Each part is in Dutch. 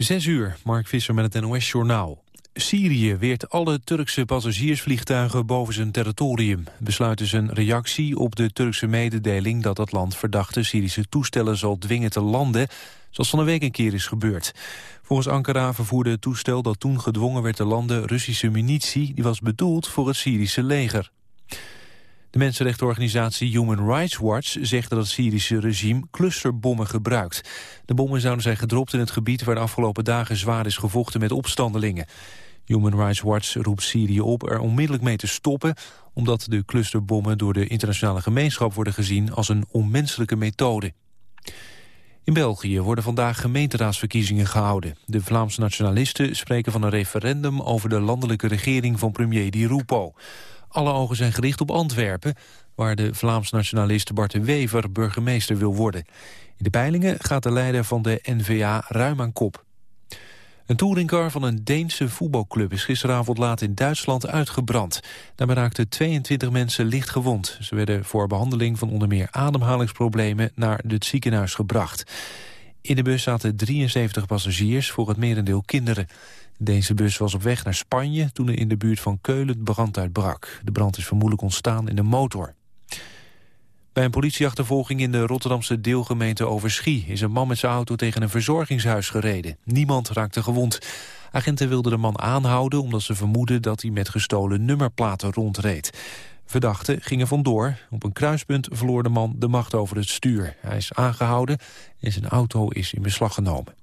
Zes uur, Mark Visser met het NOS-journaal. Syrië weert alle Turkse passagiersvliegtuigen boven zijn territorium. Besluit is een reactie op de Turkse mededeling dat het land verdachte Syrische toestellen zal dwingen te landen, zoals van een week een keer is gebeurd. Volgens Ankara vervoerde het toestel dat toen gedwongen werd te landen Russische munitie, die was bedoeld voor het Syrische leger. De mensenrechtenorganisatie Human Rights Watch zegt dat het Syrische regime clusterbommen gebruikt. De bommen zouden zijn gedropt in het gebied waar de afgelopen dagen zwaar is gevochten met opstandelingen. Human Rights Watch roept Syrië op er onmiddellijk mee te stoppen... omdat de clusterbommen door de internationale gemeenschap worden gezien als een onmenselijke methode. In België worden vandaag gemeenteraadsverkiezingen gehouden. De Vlaamse nationalisten spreken van een referendum over de landelijke regering van premier Di Rupo. Alle ogen zijn gericht op Antwerpen, waar de Vlaams nationalist Bart de Wever burgemeester wil worden. In de peilingen gaat de leider van de N-VA ruim aan kop. Een touringcar van een Deense voetbalclub is gisteravond laat in Duitsland uitgebrand. Daarbij raakten 22 mensen licht gewond. Ze werden voor behandeling van onder meer ademhalingsproblemen naar het ziekenhuis gebracht. In de bus zaten 73 passagiers, voor het merendeel kinderen. Deze bus was op weg naar Spanje toen er in de buurt van Keulen brand uitbrak. De brand is vermoedelijk ontstaan in de motor. Bij een politieachtervolging in de Rotterdamse deelgemeente Overschie... is een man met zijn auto tegen een verzorgingshuis gereden. Niemand raakte gewond. Agenten wilden de man aanhouden omdat ze vermoeden... dat hij met gestolen nummerplaten rondreed. Verdachten gingen vandoor. Op een kruispunt verloor de man de macht over het stuur. Hij is aangehouden en zijn auto is in beslag genomen.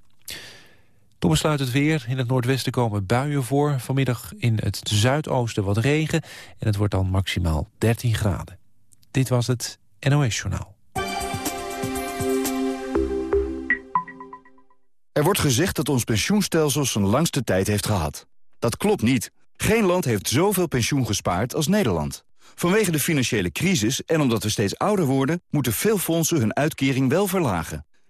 Toen besluit het weer. In het noordwesten komen buien voor. Vanmiddag in het zuidoosten wat regen. En het wordt dan maximaal 13 graden. Dit was het NOS Journaal. Er wordt gezegd dat ons pensioenstelsel zijn langste tijd heeft gehad. Dat klopt niet. Geen land heeft zoveel pensioen gespaard als Nederland. Vanwege de financiële crisis en omdat we steeds ouder worden... moeten veel fondsen hun uitkering wel verlagen.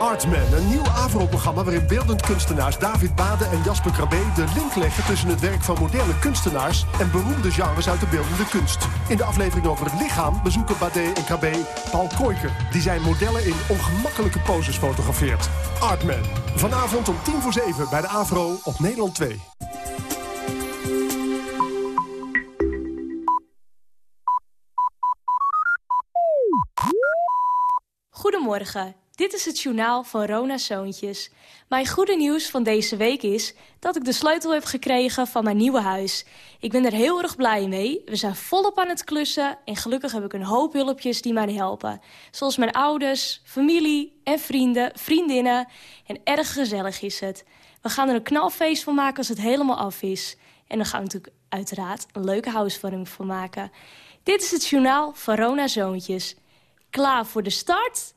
Artman, een nieuw AVRO-programma waarin beeldend kunstenaars David Bade en Jasper Krabbe de link leggen tussen het werk van moderne kunstenaars en beroemde genres uit de beeldende kunst. In de aflevering over het lichaam bezoeken Bade en Krabbe Paul Koiker, die zijn modellen in ongemakkelijke poses fotografeert. Artman, vanavond om tien voor zeven bij de AVRO op Nederland 2. Goedemorgen, dit is het journaal van Rona Zoontjes. Mijn goede nieuws van deze week is dat ik de sleutel heb gekregen van mijn nieuwe huis. Ik ben er heel erg blij mee. We zijn volop aan het klussen en gelukkig heb ik een hoop hulpjes die mij helpen. Zoals mijn ouders, familie en vrienden, vriendinnen. En erg gezellig is het. We gaan er een knalfeest van maken als het helemaal af is. En dan gaan we natuurlijk uiteraard een leuke housewarming van maken. Dit is het journaal van Rona Zoontjes. Klaar voor de start?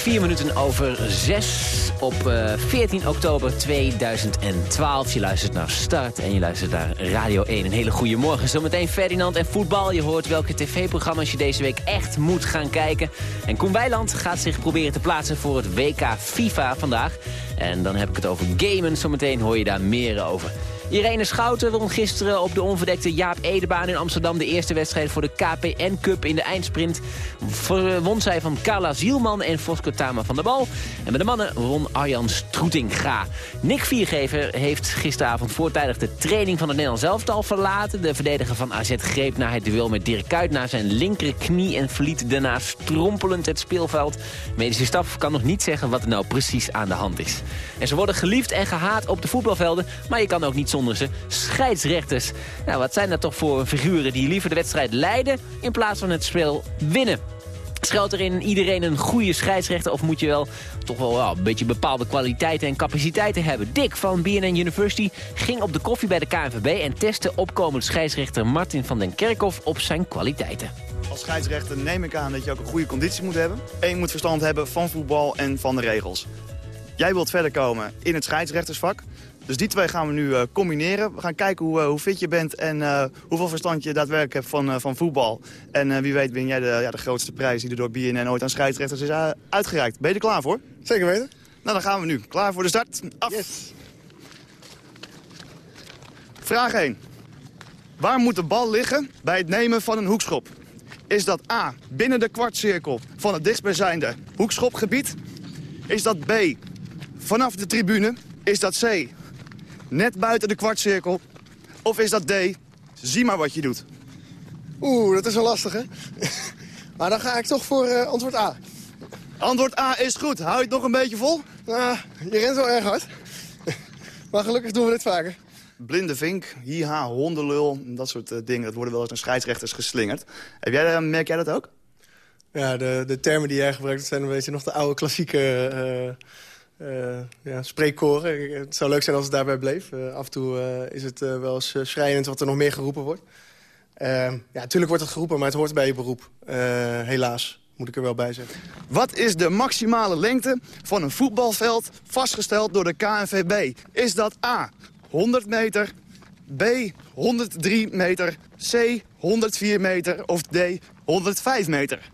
Vier minuten over zes op uh, eh, 14 oktober 2012. Je luistert naar Start en je luistert naar Radio 1. Een hele goede morgen. Zometeen Ferdinand en voetbal. Je hoort welke tv-programma's je deze week echt moet gaan kijken. En Koen Weiland gaat zich proberen te plaatsen voor het WK FIFA vandaag. En dan heb ik het over gamen. Zometeen hoor je daar meer over. Irene Schouten won gisteren op de onverdekte Jaap Edebaan in Amsterdam... de eerste wedstrijd voor de KPN Cup in de eindsprint. Won zij van Carla Zielman en Vosko Tama van der Bal. En bij de mannen won Arjan Stroetinga. Nick Viergever heeft gisteravond voortijdig de training van het Nederlands elftal verlaten. De verdediger van AZ greep na het duel met Dirk Kuyt naar zijn linkerknie... en verliet daarna strompelend het speelveld. medische staf kan nog niet zeggen wat er nou precies aan de hand is. En ze worden geliefd en gehaat op de voetbalvelden, maar je kan ook niet zonder ze. Scheidsrechters. Nou, wat zijn dat toch voor figuren die liever de wedstrijd leiden in plaats van het spel winnen? Schuilt er in iedereen een goede scheidsrechter of moet je wel toch wel een beetje bepaalde kwaliteiten en capaciteiten hebben? Dick van BNN University ging op de koffie bij de KNVB en testte opkomend scheidsrechter Martin van den Kerkhof op zijn kwaliteiten. Als scheidsrechter neem ik aan dat je ook een goede conditie moet hebben. En je moet verstand hebben van voetbal en van de regels. Jij wilt verder komen in het scheidsrechtersvak. Dus die twee gaan we nu uh, combineren. We gaan kijken hoe, uh, hoe fit je bent en uh, hoeveel verstand je daadwerkelijk hebt van, van voetbal. En wie weet win jij de, ja, de grootste prijs die er door BNN ooit aan scheidsrechters is uitgereikt. Ben je er klaar voor? Zeker weten. Nou, dan gaan we nu. Klaar voor de start? Af. Yes. Vraag 1. Waar moet de bal liggen bij het nemen van een hoekschop? Is dat A, binnen de kwartcirkel van het dichtstbijzijnde hoekschopgebied? Is dat B, vanaf de tribune? Is dat C, net buiten de kwartcirkel? Of is dat D, zie maar wat je doet? Oeh, dat is wel lastig, hè? maar dan ga ik toch voor uh, antwoord A. Antwoord A is goed. Hou je het nog een beetje vol? Nou, je rent wel erg hard. maar gelukkig doen we dit vaker. Blinde vink, hiha, hondenlul, dat soort uh, dingen. Dat worden wel eens naar scheidsrechters geslingerd. Heb jij, uh, merk jij dat ook? Ja, de, de termen die jij gebruikt, dat zijn een beetje nog de oude klassieke uh, ja, spreekkoren. Het zou leuk zijn als het daarbij bleef. af en toe is het wel eens schrijnend wat er nog meer geroepen wordt. ja, natuurlijk wordt het geroepen, maar het hoort bij je beroep. helaas, moet ik er wel bij zeggen. Wat is de maximale lengte van een voetbalveld vastgesteld door de KNVB? Is dat A, 100 meter, B 103 meter, C 104 meter of D 105 meter?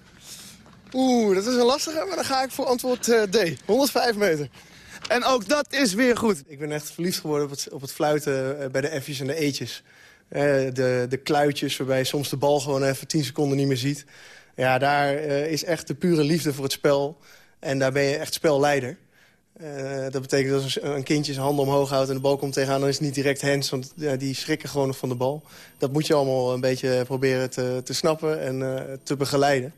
Oeh, dat is een lastige, maar dan ga ik voor antwoord uh, D. 105 meter. En ook dat is weer goed. Ik ben echt verliefd geworden op het, op het fluiten uh, bij de F's en de E'tjes. Uh, de, de kluitjes waarbij je soms de bal gewoon even 10 seconden niet meer ziet. Ja, daar is echt de pure liefde voor het spel. En daar ben je echt spelleider. Dat betekent dat als een kindje zijn handen omhoog houdt en de bal komt tegenaan... dan is het niet direct hands, want ja, die schrikken gewoon nog van de bal. Dat moet je allemaal een beetje proberen te, te snappen en te begeleiden.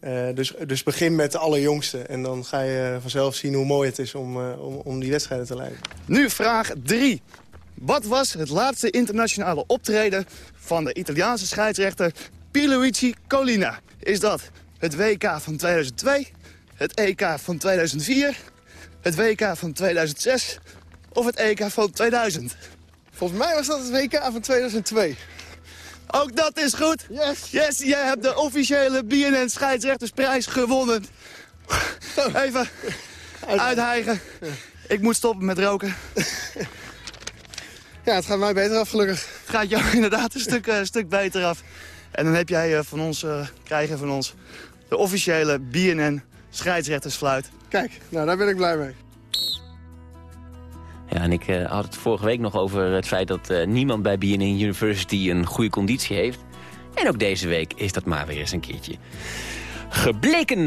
Uh, dus, dus begin met de allerjongste en dan ga je vanzelf zien hoe mooi het is om, om, om die wedstrijden te leiden. Nu vraag 3. Wat was het laatste internationale optreden van de Italiaanse scheidsrechter Pierluigi Colina? Is dat het WK van 2002, het EK van 2004 het WK van 2006 of het EK van 2000? Volgens mij was dat het WK van 2002. Ook dat is goed. Yes. Yes, jij hebt de officiële BNN scheidsrechtersprijs gewonnen. Even uithijgen. Ik moet stoppen met roken. Ja, het gaat mij beter af, gelukkig. Het gaat jou inderdaad een stuk, uh, stuk beter af. En dan heb jij uh, van ons, uh, krijgen van ons de officiële BNN scheidsrechtersfluit. Kijk, nou daar ben ik blij mee. Ja, en ik uh, had het vorige week nog over het feit dat uh, niemand bij BNN University een goede conditie heeft. En ook deze week is dat maar weer eens een keertje gebleken.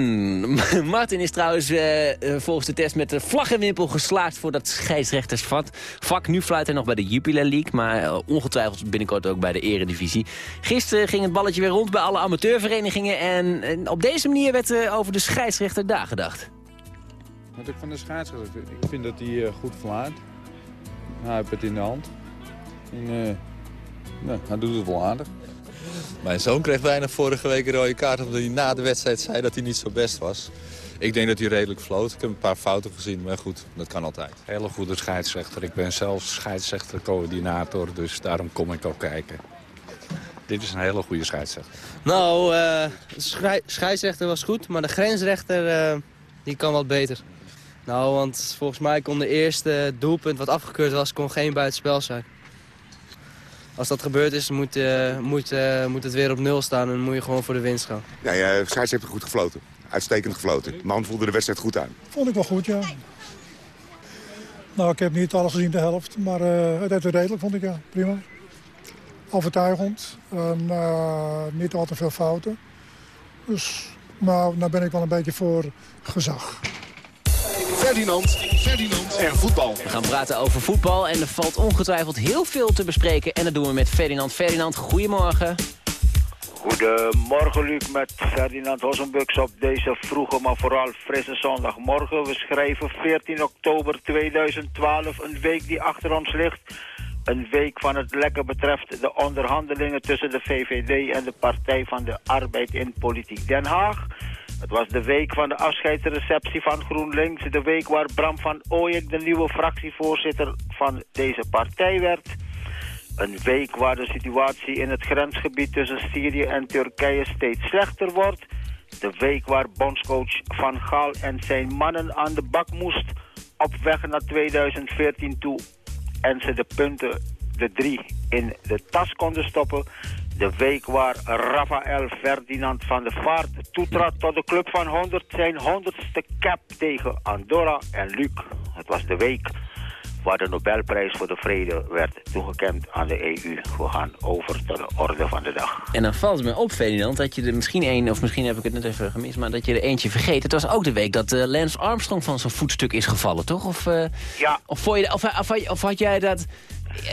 Martin is trouwens uh, volgens de test met de vlag en wimpel geslaagd voor dat scheidsrechtersvak. Vak, nu fluit hij nog bij de Jupiler League, maar ongetwijfeld binnenkort ook bij de eredivisie. Gisteren ging het balletje weer rond bij alle amateurverenigingen en, op deze manier werd over de scheidsrechter daar gedacht. Wat ik van de scheidsrechter ik vind dat hij goed fluit. Hij heeft het in de hand. En, nou, hij doet het wel aardig. Mijn zoon kreeg bijna vorige week een rode kaart omdat hij na de wedstrijd zei dat hij niet zo best was. Ik denk dat hij redelijk floot. Ik heb een paar fouten gezien, maar goed, dat kan altijd. Hele goede scheidsrechter. Ik ben zelf scheidsrechtercoördinator, dus daarom kom ik ook kijken. Dit is een hele goede scheidsrechter. Nou, uh, de scheidsrechter was goed, maar de grensrechter uh, die kan wat beter. Nou, want volgens mij kon de eerste doelpunt wat afgekeurd was, kon geen buitenspel zijn. Als dat gebeurd is, moet, uh, moet, uh, moet het weer op nul staan en moet je gewoon voor de winst gaan. Ja, ja scheids heeft goed gefloten. Uitstekend gefloten. De man voelde de wedstrijd goed aan. Vond ik wel goed, ja. Nou, ik heb niet alles gezien, de helft. Maar uh, het heeft redelijk, vond ik, ja. Prima. Overtuigend. En, uh, niet al te veel fouten. Dus nou, nou ben ik wel een beetje voor gezag. Ferdinand, Ferdinand en voetbal. We gaan praten over voetbal en er valt ongetwijfeld heel veel te bespreken. En dat doen we met Ferdinand. Ferdinand, goedemorgen. Goedemorgen Luc met Ferdinand Hossenbux op deze vroege, maar vooral frisse zondagmorgen. We schrijven 14 oktober 2012, een week die achter ons ligt. Een week van het lekker betreft de onderhandelingen tussen de VVD en de Partij van de Arbeid in Politiek Den Haag. Het was de week van de afscheidsreceptie van GroenLinks. De week waar Bram van Ooyek de nieuwe fractievoorzitter van deze partij werd. Een week waar de situatie in het grensgebied tussen Syrië en Turkije steeds slechter wordt. De week waar bondscoach Van Gaal en zijn mannen aan de bak moest op weg naar 2014 toe. En ze de punten, de drie, in de tas konden stoppen. De week waar Rafael Ferdinand van der Vaart toetrad tot de club van 100 zijn 100ste cap tegen Andorra en Luc. Het was de week waar de Nobelprijs voor de Vrede werd toegekend aan de EU. We gaan over tot de orde van de dag. En dan valt het me op, Ferdinand, dat je er misschien één, of misschien heb ik het net even gemist, maar dat je er eentje vergeet. Het was ook de week dat uh, Lance Armstrong van zijn voetstuk is gevallen, toch? Of, uh, ja. Of, je, of, of, of had jij dat...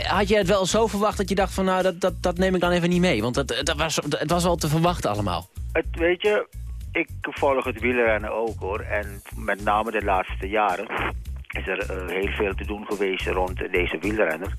Had jij het wel zo verwacht dat je dacht van nou, dat, dat, dat neem ik dan even niet mee? Want dat, dat was, het was wel te verwachten allemaal. Het, weet je, ik volg het wielrennen ook hoor. En met name de laatste jaren is er uh, heel veel te doen geweest rond deze wielrenner.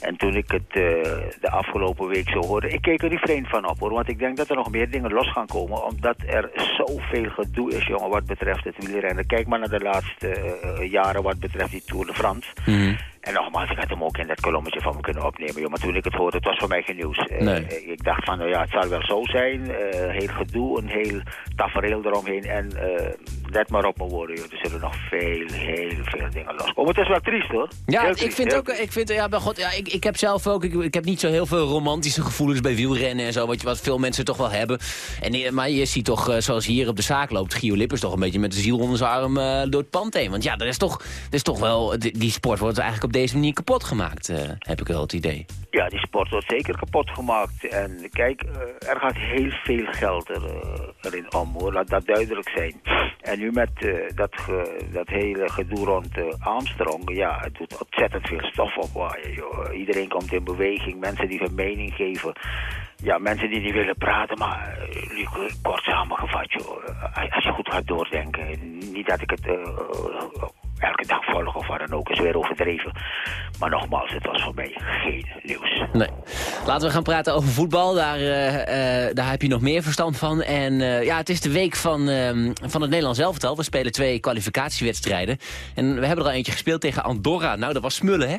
En toen ik het uh, de afgelopen week zo hoorde, ik keek er niet vreemd van op hoor. Want ik denk dat er nog meer dingen los gaan komen. Omdat er zoveel gedoe is, jongen, wat betreft het wielrennen. Kijk maar naar de laatste uh, jaren wat betreft die Tour de France. Mm -hmm. En nogmaals, ik had hem ook in dat kolommetje van me kunnen opnemen. Joh. Maar toen ik het hoorde, het was voor mij geen nieuws. Nee. Uh, ik dacht van, nou ja, het zal wel zo zijn. Uh, heel gedoe, een heel tafereel eromheen. En uh, let maar op mijn woorden, joh. Er zullen nog veel, heel veel dingen loskomen. Het is wel triest, hoor. Ja, ik vind ook, ik vind, ja, maar god, ja, ik, ik heb zelf ook, ik, ik heb niet zo heel veel romantische gevoelens bij wielrennen en zo. Wat, wat veel mensen toch wel hebben. En, maar je ziet toch, zoals hier op de zaak loopt, Gio Lippers toch een beetje met de ziel onder zijn arm door het pand heen. Want ja, dat is toch, dat is toch wel, die, die sport wordt eigenlijk op deze manier kapot gemaakt uh, heb ik wel het idee. Ja, die sport wordt zeker kapot gemaakt. En kijk, uh, er gaat heel veel geld uh, erin om, hoor. Laat dat duidelijk zijn. En nu met dat, ge, dat hele gedoe rond Armstrong, ja, het doet ontzettend veel stof opwaaien, joh. Iedereen komt in beweging, mensen die hun mening geven. Ja, mensen die niet willen praten, maar kort samengevat, joh. Als je goed gaat doordenken. Niet dat ik het elke dag volgen of wat dan ook is weer overdreven. Maar nogmaals, het was voor mij geen nieuws. Nee. Laten we gaan praten over voetbal. Daar, uh, uh, daar heb je nog meer verstand van. En uh, ja, het is de week van, van het Nederlands elftal. We spelen twee kwalificatiewedstrijden. En we hebben er al eentje gespeeld tegen Andorra. Nou, dat was smullen, hè?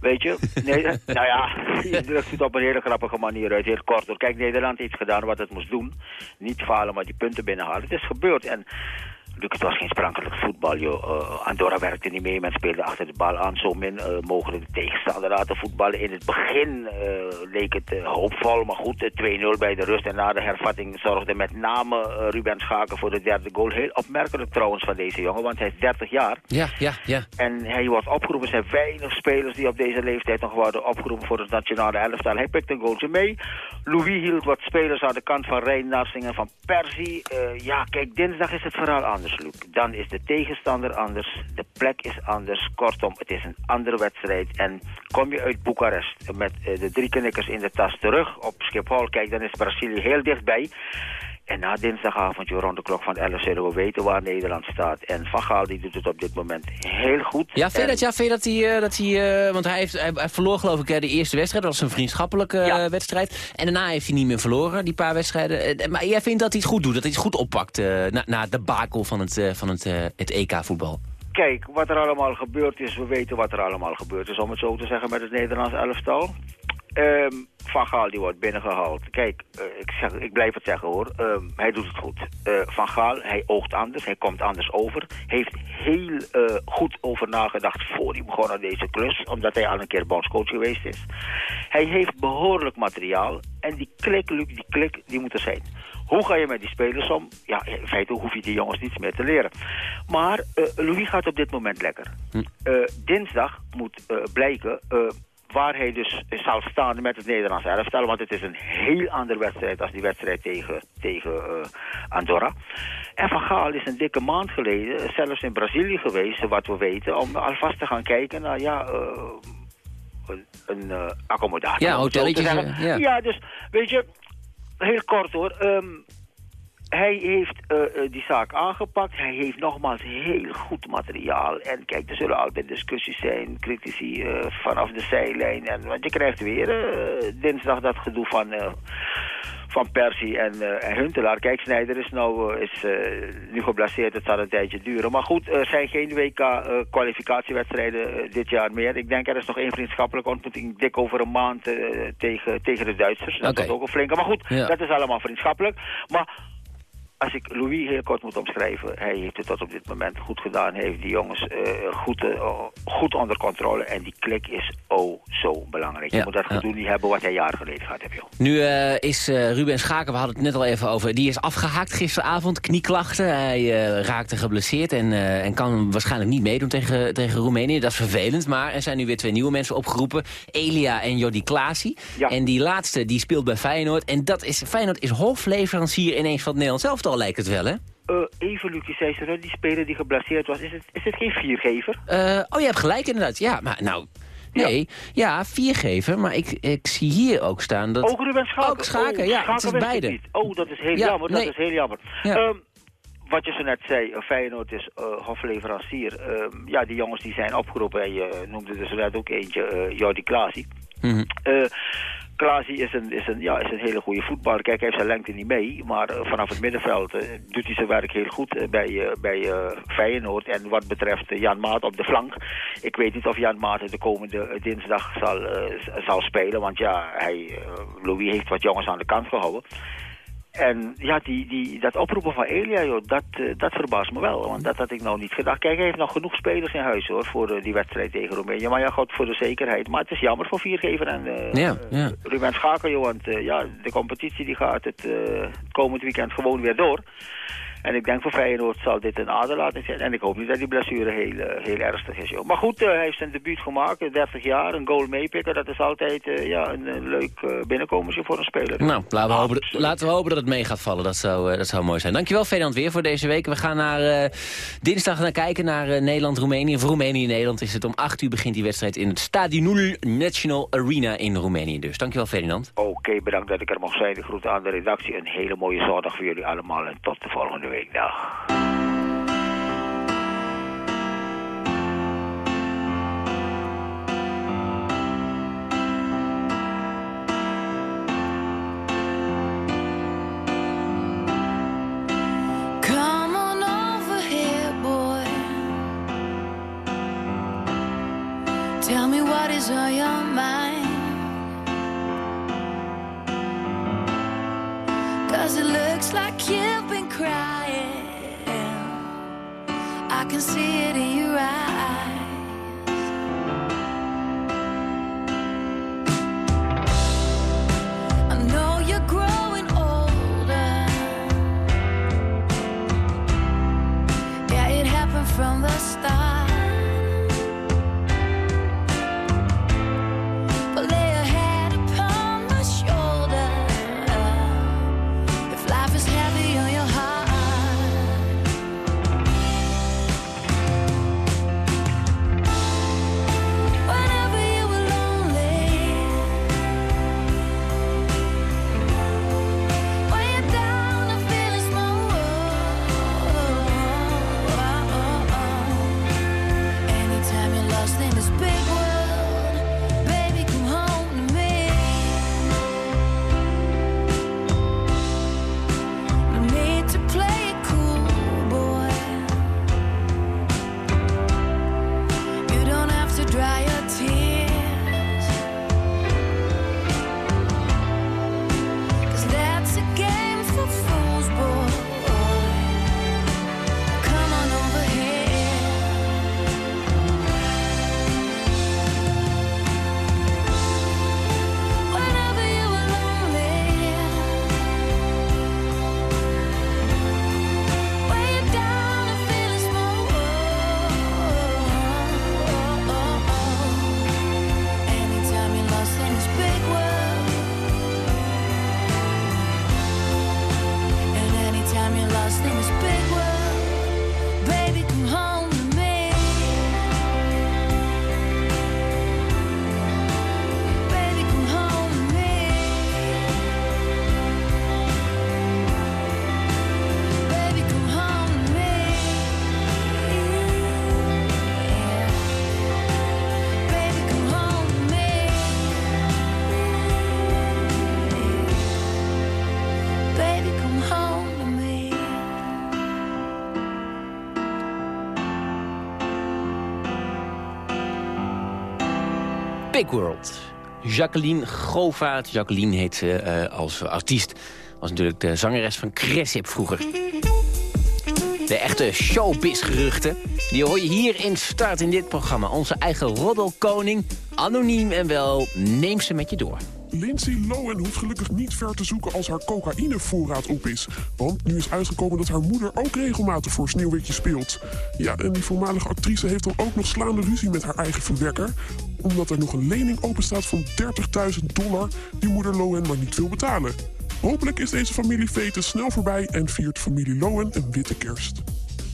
Weet je? Nee, nou ja, je drukt het op een hele grappige manier uit. Heel kort. Kijk, Nederland heeft gedaan wat het moest doen. Niet falen, maar die punten binnenhalen. Het is gebeurd. En Het was geen sprankelijk voetbal, joh. Uh, Andorra werkte niet mee, men speelde achter de bal aan. Zo min uh, mogelijk de tegenstander laten voetballen. In het begin uh, leek het hoopvol, maar goed, 2-0 bij de rust. En na de hervatting zorgde met name Ruben Schaken voor de derde goal. Heel opmerkelijk trouwens van deze jongen, want hij is 30 jaar. Ja, ja, ja. En hij wordt opgeroepen. Er zijn weinig spelers die op deze leeftijd nog worden opgeroepen voor het nationale elftal. Hij pikt een goaltje mee. Louis hield wat spelers aan de kant van Rijn Narsing en van Persie. ja, kijk, dinsdag is het verhaal anders. Dan is de tegenstander anders, de plek is anders. Kortom, het is een andere wedstrijd. En kom je uit Boekarest met uh, de drie knikkers in de tas terug op Schiphol... kijk, dan is Brazilië heel dichtbij. En na dinsdagavond, rond de klok van 11 zullen we weten waar Nederland staat. En Van Gaal die doet het op dit moment heel goed. Ja, vind je dat, ja, vind dat hij, uh, dat hij uh, want hij, heeft, hij, hij, verloor geloof ik de eerste wedstrijd. Dat was een vriendschappelijke ja. wedstrijd. En daarna heeft hij niet meer verloren, die paar wedstrijden. maar jij vindt dat hij het goed doet, dat hij het goed oppakt na, na de bakel van het, van het, het EK-voetbal? Kijk, wat er allemaal gebeurd is, we weten wat er allemaal gebeurd is, om het zo te zeggen, met het Nederlands elftal. Um, Van Gaal die wordt binnengehaald. Kijk, uh, ik, zeg, ik blijf het zeggen hoor. Um, hij doet het goed. Uh, Van Gaal, hij oogt anders. Hij komt anders over. Heeft heel uh, goed over nagedacht voor hij begon aan deze klus. Omdat hij al een keer bondscoach geweest is. Hij heeft behoorlijk materiaal. En die klik, Luc, die klik, die moet er zijn. Hoe ga je met die spelers om? Ja, in feite hoef je die jongens niets meer te leren. Maar Louis gaat op dit moment lekker. Hm. Dinsdag moet blijken waar hij dus zal staan met het Nederlandse elftal. Want het is een heel andere wedstrijd als die wedstrijd tegen, tegen uh, Andorra. En Van Gaal is een dikke maand geleden zelfs in Brazilië geweest, wat we weten, om alvast te gaan kijken naar ja, uh, een, een uh, accommodatie. Ja, hotelletje. Ja. ja, dus weet je, heel kort hoor. Um, hij heeft uh, die zaak aangepakt. Hij heeft nogmaals heel goed materiaal. En kijk, er zullen altijd discussies zijn, critici uh, vanaf de zijlijn. En, want je krijgt weer dinsdag dat gedoe van, van Persie en, en Huntelaar. Kijk, Snijder is, nou, is nu geblesseerd, het zal een tijdje duren. Maar goed, er zijn geen WK-kwalificatiewedstrijden dit jaar meer. Ik denk er is nog één vriendschappelijke ontmoeting, dik over een maand tegen, tegen de Duitsers. Dat okay. is ook een flinke. Maar goed, ja. dat is allemaal vriendschappelijk. Maar als ik Louis heel kort moet omschrijven, hij heeft het tot op dit moment goed gedaan. Hij heeft die jongens uh, goed, uh, goed onder controle. En die klik is oh zo belangrijk. Ja, je moet dat gedoe niet hebben wat hij jaren geleden gehad heeft. Joh. Nu uh, is Ruben Schaken, we hadden het net al even over, die is afgehaakt gisteravond. Knieklachten, hij raakte geblesseerd en, en kan waarschijnlijk niet meedoen tegen, tegen Roemenië. Dat is vervelend, maar er zijn nu weer twee nieuwe mensen opgeroepen. Elia en Jordi Klaasie. Ja. En die laatste, die speelt bij Feyenoord. En dat is, Feyenoord is hofleverancier ineens van het Nederlands elftal al lijkt het wel, hè? Uh, even, Lucie, zei ze, die speler die geblesseerd was, is het, is het geen viergever? Uh, oh, je hebt gelijk inderdaad. Ja, maar nou... Nee, ja, ja viergever, maar ik, ik zie hier ook staan dat... Ook Ruben Schaken? Ook Schaken, oh, ja, Schaken het is beide. Oh, dat is heel ja, jammer, nee. dat is heel jammer. Ja. Um, wat je zo net zei, Feyenoord is uh, hofleverancier. Uh, ja, die jongens die zijn opgeroepen. En je noemde er zo net ook eentje, uh, Jordi Klaasie. Mm -hmm. Klaasie is een, is, een, ja, is een hele goede voetballer. Kijk, hij heeft zijn lengte niet mee. Maar uh, vanaf het middenveld uh, doet hij zijn werk heel goed uh, bij, bij Feyenoord. En wat betreft Jan Maat op de flank. Ik weet niet of Jan Maat de komende dinsdag zal, zal spelen. Want ja, hij, Louis heeft wat jongens aan de kant gehouden. En ja, die, die, dat oproepen van Elia, joh, dat, uh, dat verbaast me wel. Want dat had ik nou niet gedacht. Kijk, hij heeft nog genoeg spelers in huis hoor, voor uh, die wedstrijd tegen Roemenië. Maar ja, goed, voor de zekerheid. Maar het is jammer voor Viergever en uh, ja, ja. Ruben Schaken, joh. Want ja, de competitie die gaat het, het komend weekend gewoon weer door. En ik denk voor Feyenoord zal dit een aderlating zijn. En ik hoop niet dat die blessure heel, uh, heel ernstig is. Joh. Maar goed, uh, hij heeft zijn debuut gemaakt, 30 jaar, een goal meepikken. Dat is altijd ja, een, een leuk binnenkomen voor een speler. Nou, laten we, hopen, laten we hopen dat het mee gaat vallen. Dat zou, dat zou mooi zijn. Dankjewel Ferdinand weer voor deze week. We gaan naar dinsdag naar kijken naar Nederland-Roemenië. Voor Roemenië-Nederland is het om 8 uur begint die wedstrijd in het Stadionul National Arena in Roemenië. Dus dankjewel Ferdinand. Oké, okay, bedankt dat ik er mocht zijn. De groeten aan de redactie. Een hele mooie zondag voor jullie allemaal en tot de volgende week. Dag. Come on over here, boy. Tell me what is on your mind. Cause it looks like you've been crying. I can see it in your eyes. I know you're growing older. Yeah, it happened from the start. World. Jacqueline Govaert. Jacqueline heet ze eh, als artiest. Was natuurlijk de zangeres van Cressip vroeger. De echte showbiz-geruchten, die hoor je hier in Start in dit programma. Onze eigen roddelkoning, anoniem en wel, neem ze met je door. Lindsay Lohan hoeft gelukkig niet ver te zoeken als haar cocaïnevoorraad op is. Want nu is uitgekomen dat haar moeder ook regelmatig voor Sneeuwwitje speelt. Ja, en die voormalige actrice heeft dan ook nog slaande ruzie met haar eigen verwekker. Omdat er nog een lening openstaat van 30.000 dollar die moeder Lohan maar niet wil betalen. Hopelijk is deze familiefete snel voorbij en viert familie Lohan een witte kerst.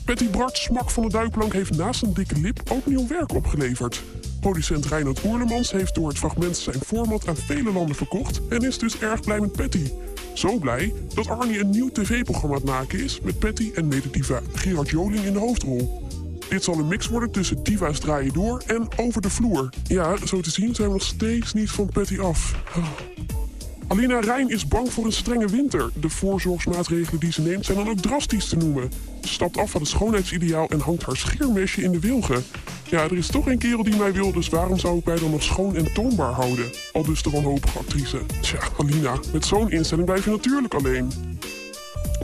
Patty Bart Smak van de Duikplank heeft naast een dikke lip ook nieuw werk opgeleverd. Producent Reinhard Oerlemans heeft door het fragment zijn format aan vele landen verkocht... en is dus erg blij met Patty. Zo blij dat Arnie een nieuw tv-programma aan het maken is... met Patty en medediva Gerard Joling in de hoofdrol. Dit zal een mix worden tussen Diva's Draaien Door en Over de Vloer. Ja, zo te zien zijn we nog steeds niet van Patty af. Alina Rijn is bang voor een strenge winter. De voorzorgsmaatregelen die ze neemt zijn dan ook drastisch te noemen. Ze stapt af van het schoonheidsideaal en hangt haar scheermesje in de wilgen. Ja, er is toch een kerel die mij wil, dus waarom zou ik mij dan nog schoon en toonbaar houden? Al dus de wanhopige actrice. Tja, Alina, met zo'n instelling blijf je natuurlijk alleen.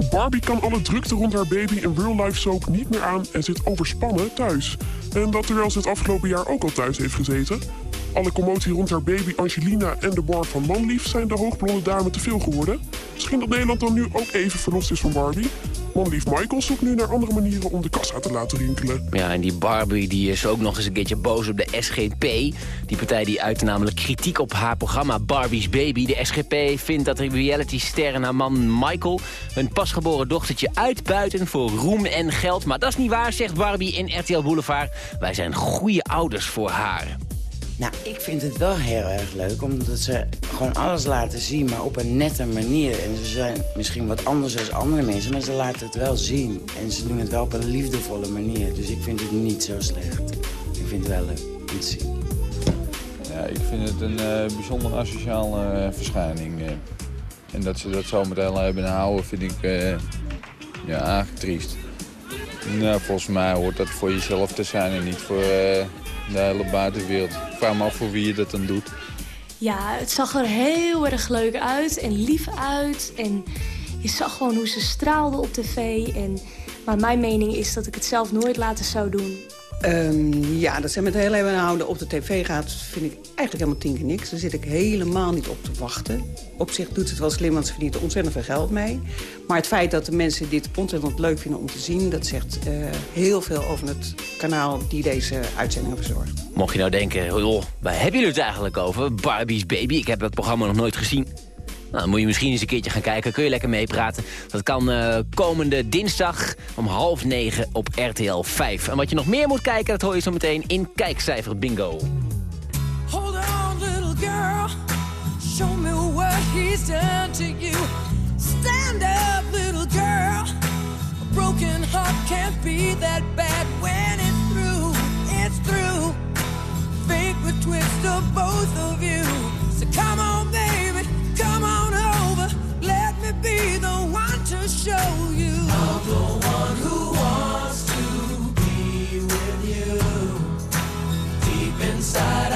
Barbie kan alle drukte rond haar baby en real-life soap niet meer aan en zit overspannen thuis. En dat terwijl ze het afgelopen jaar ook al thuis heeft gezeten. Alle commotie rond haar baby Angelina en de bar van Manlief zijn de hoogblonde dame te veel geworden. Misschien dat Nederland dan nu ook even verlost is van Barbie. Manlief Michael zoekt nu naar andere manieren om de kassa te laten rinkelen. Ja, en die Barbie die is ook nog eens een keertje boos op de SGP. Die partij die uitte namelijk kritiek op haar programma Barbie's Baby. De SGP vindt dat de reality-ster en haar man Michael... hun pasgeboren dochtertje uitbuiten voor roem en geld. Maar dat is niet waar, zegt Barbie in RTL Boulevard. Wij zijn goede ouders voor haar. Nou, ik vind het wel heel erg leuk, omdat ze gewoon alles laten zien, maar op een nette manier. En ze zijn misschien wat anders dan andere mensen, maar ze laten het wel zien. En ze doen het wel op een liefdevolle manier, dus ik vind het niet zo slecht. Ik vind het wel leuk om te zien. Ja, ik vind het een uh, bijzonder asociale uh, verschijning. Uh. En dat ze dat zo meteen hebben houden, vind ik ja, triest. Nou, volgens mij hoort dat voor jezelf te zijn en niet voor de hele buitenwereld. Ik vraag me af voor wie je dat dan doet. Ja, het zag er heel erg leuk uit en lief uit. En je zag gewoon hoe ze straalde op tv. En, maar mijn mening is dat ik het zelf nooit later zou doen. Um, ja, dat ze met heel even houden op de tv gaat, vind ik eigenlijk helemaal tien keer niks. Daar zit ik helemaal niet op te wachten. Op zich doet het wel slim, want ze verdient er ontzettend veel geld mee. Maar het feit dat de mensen dit ontzettend leuk vinden om te zien... dat zegt uh, heel veel over het kanaal die deze uitzending verzorgt. Mocht je nou denken, joh, waar hebben jullie het eigenlijk over? Barbie's Baby, ik heb dat programma nog nooit gezien. Nou, moet je misschien eens een keertje gaan kijken. Kun je lekker meepraten. Dat kan uh, komende dinsdag om half negen op RTL 5. En wat je nog meer moet kijken, dat hoor je zo meteen in Kijkcijfer Bingo. Hold on, little girl. Show me what he's done to you. Stand up, little girl. A broken heart can't be that bad when it's through. It's through. Fake the twist of both of you. So come on, baby. Be the one to show you. I'm the one who wants to be with you. Deep inside,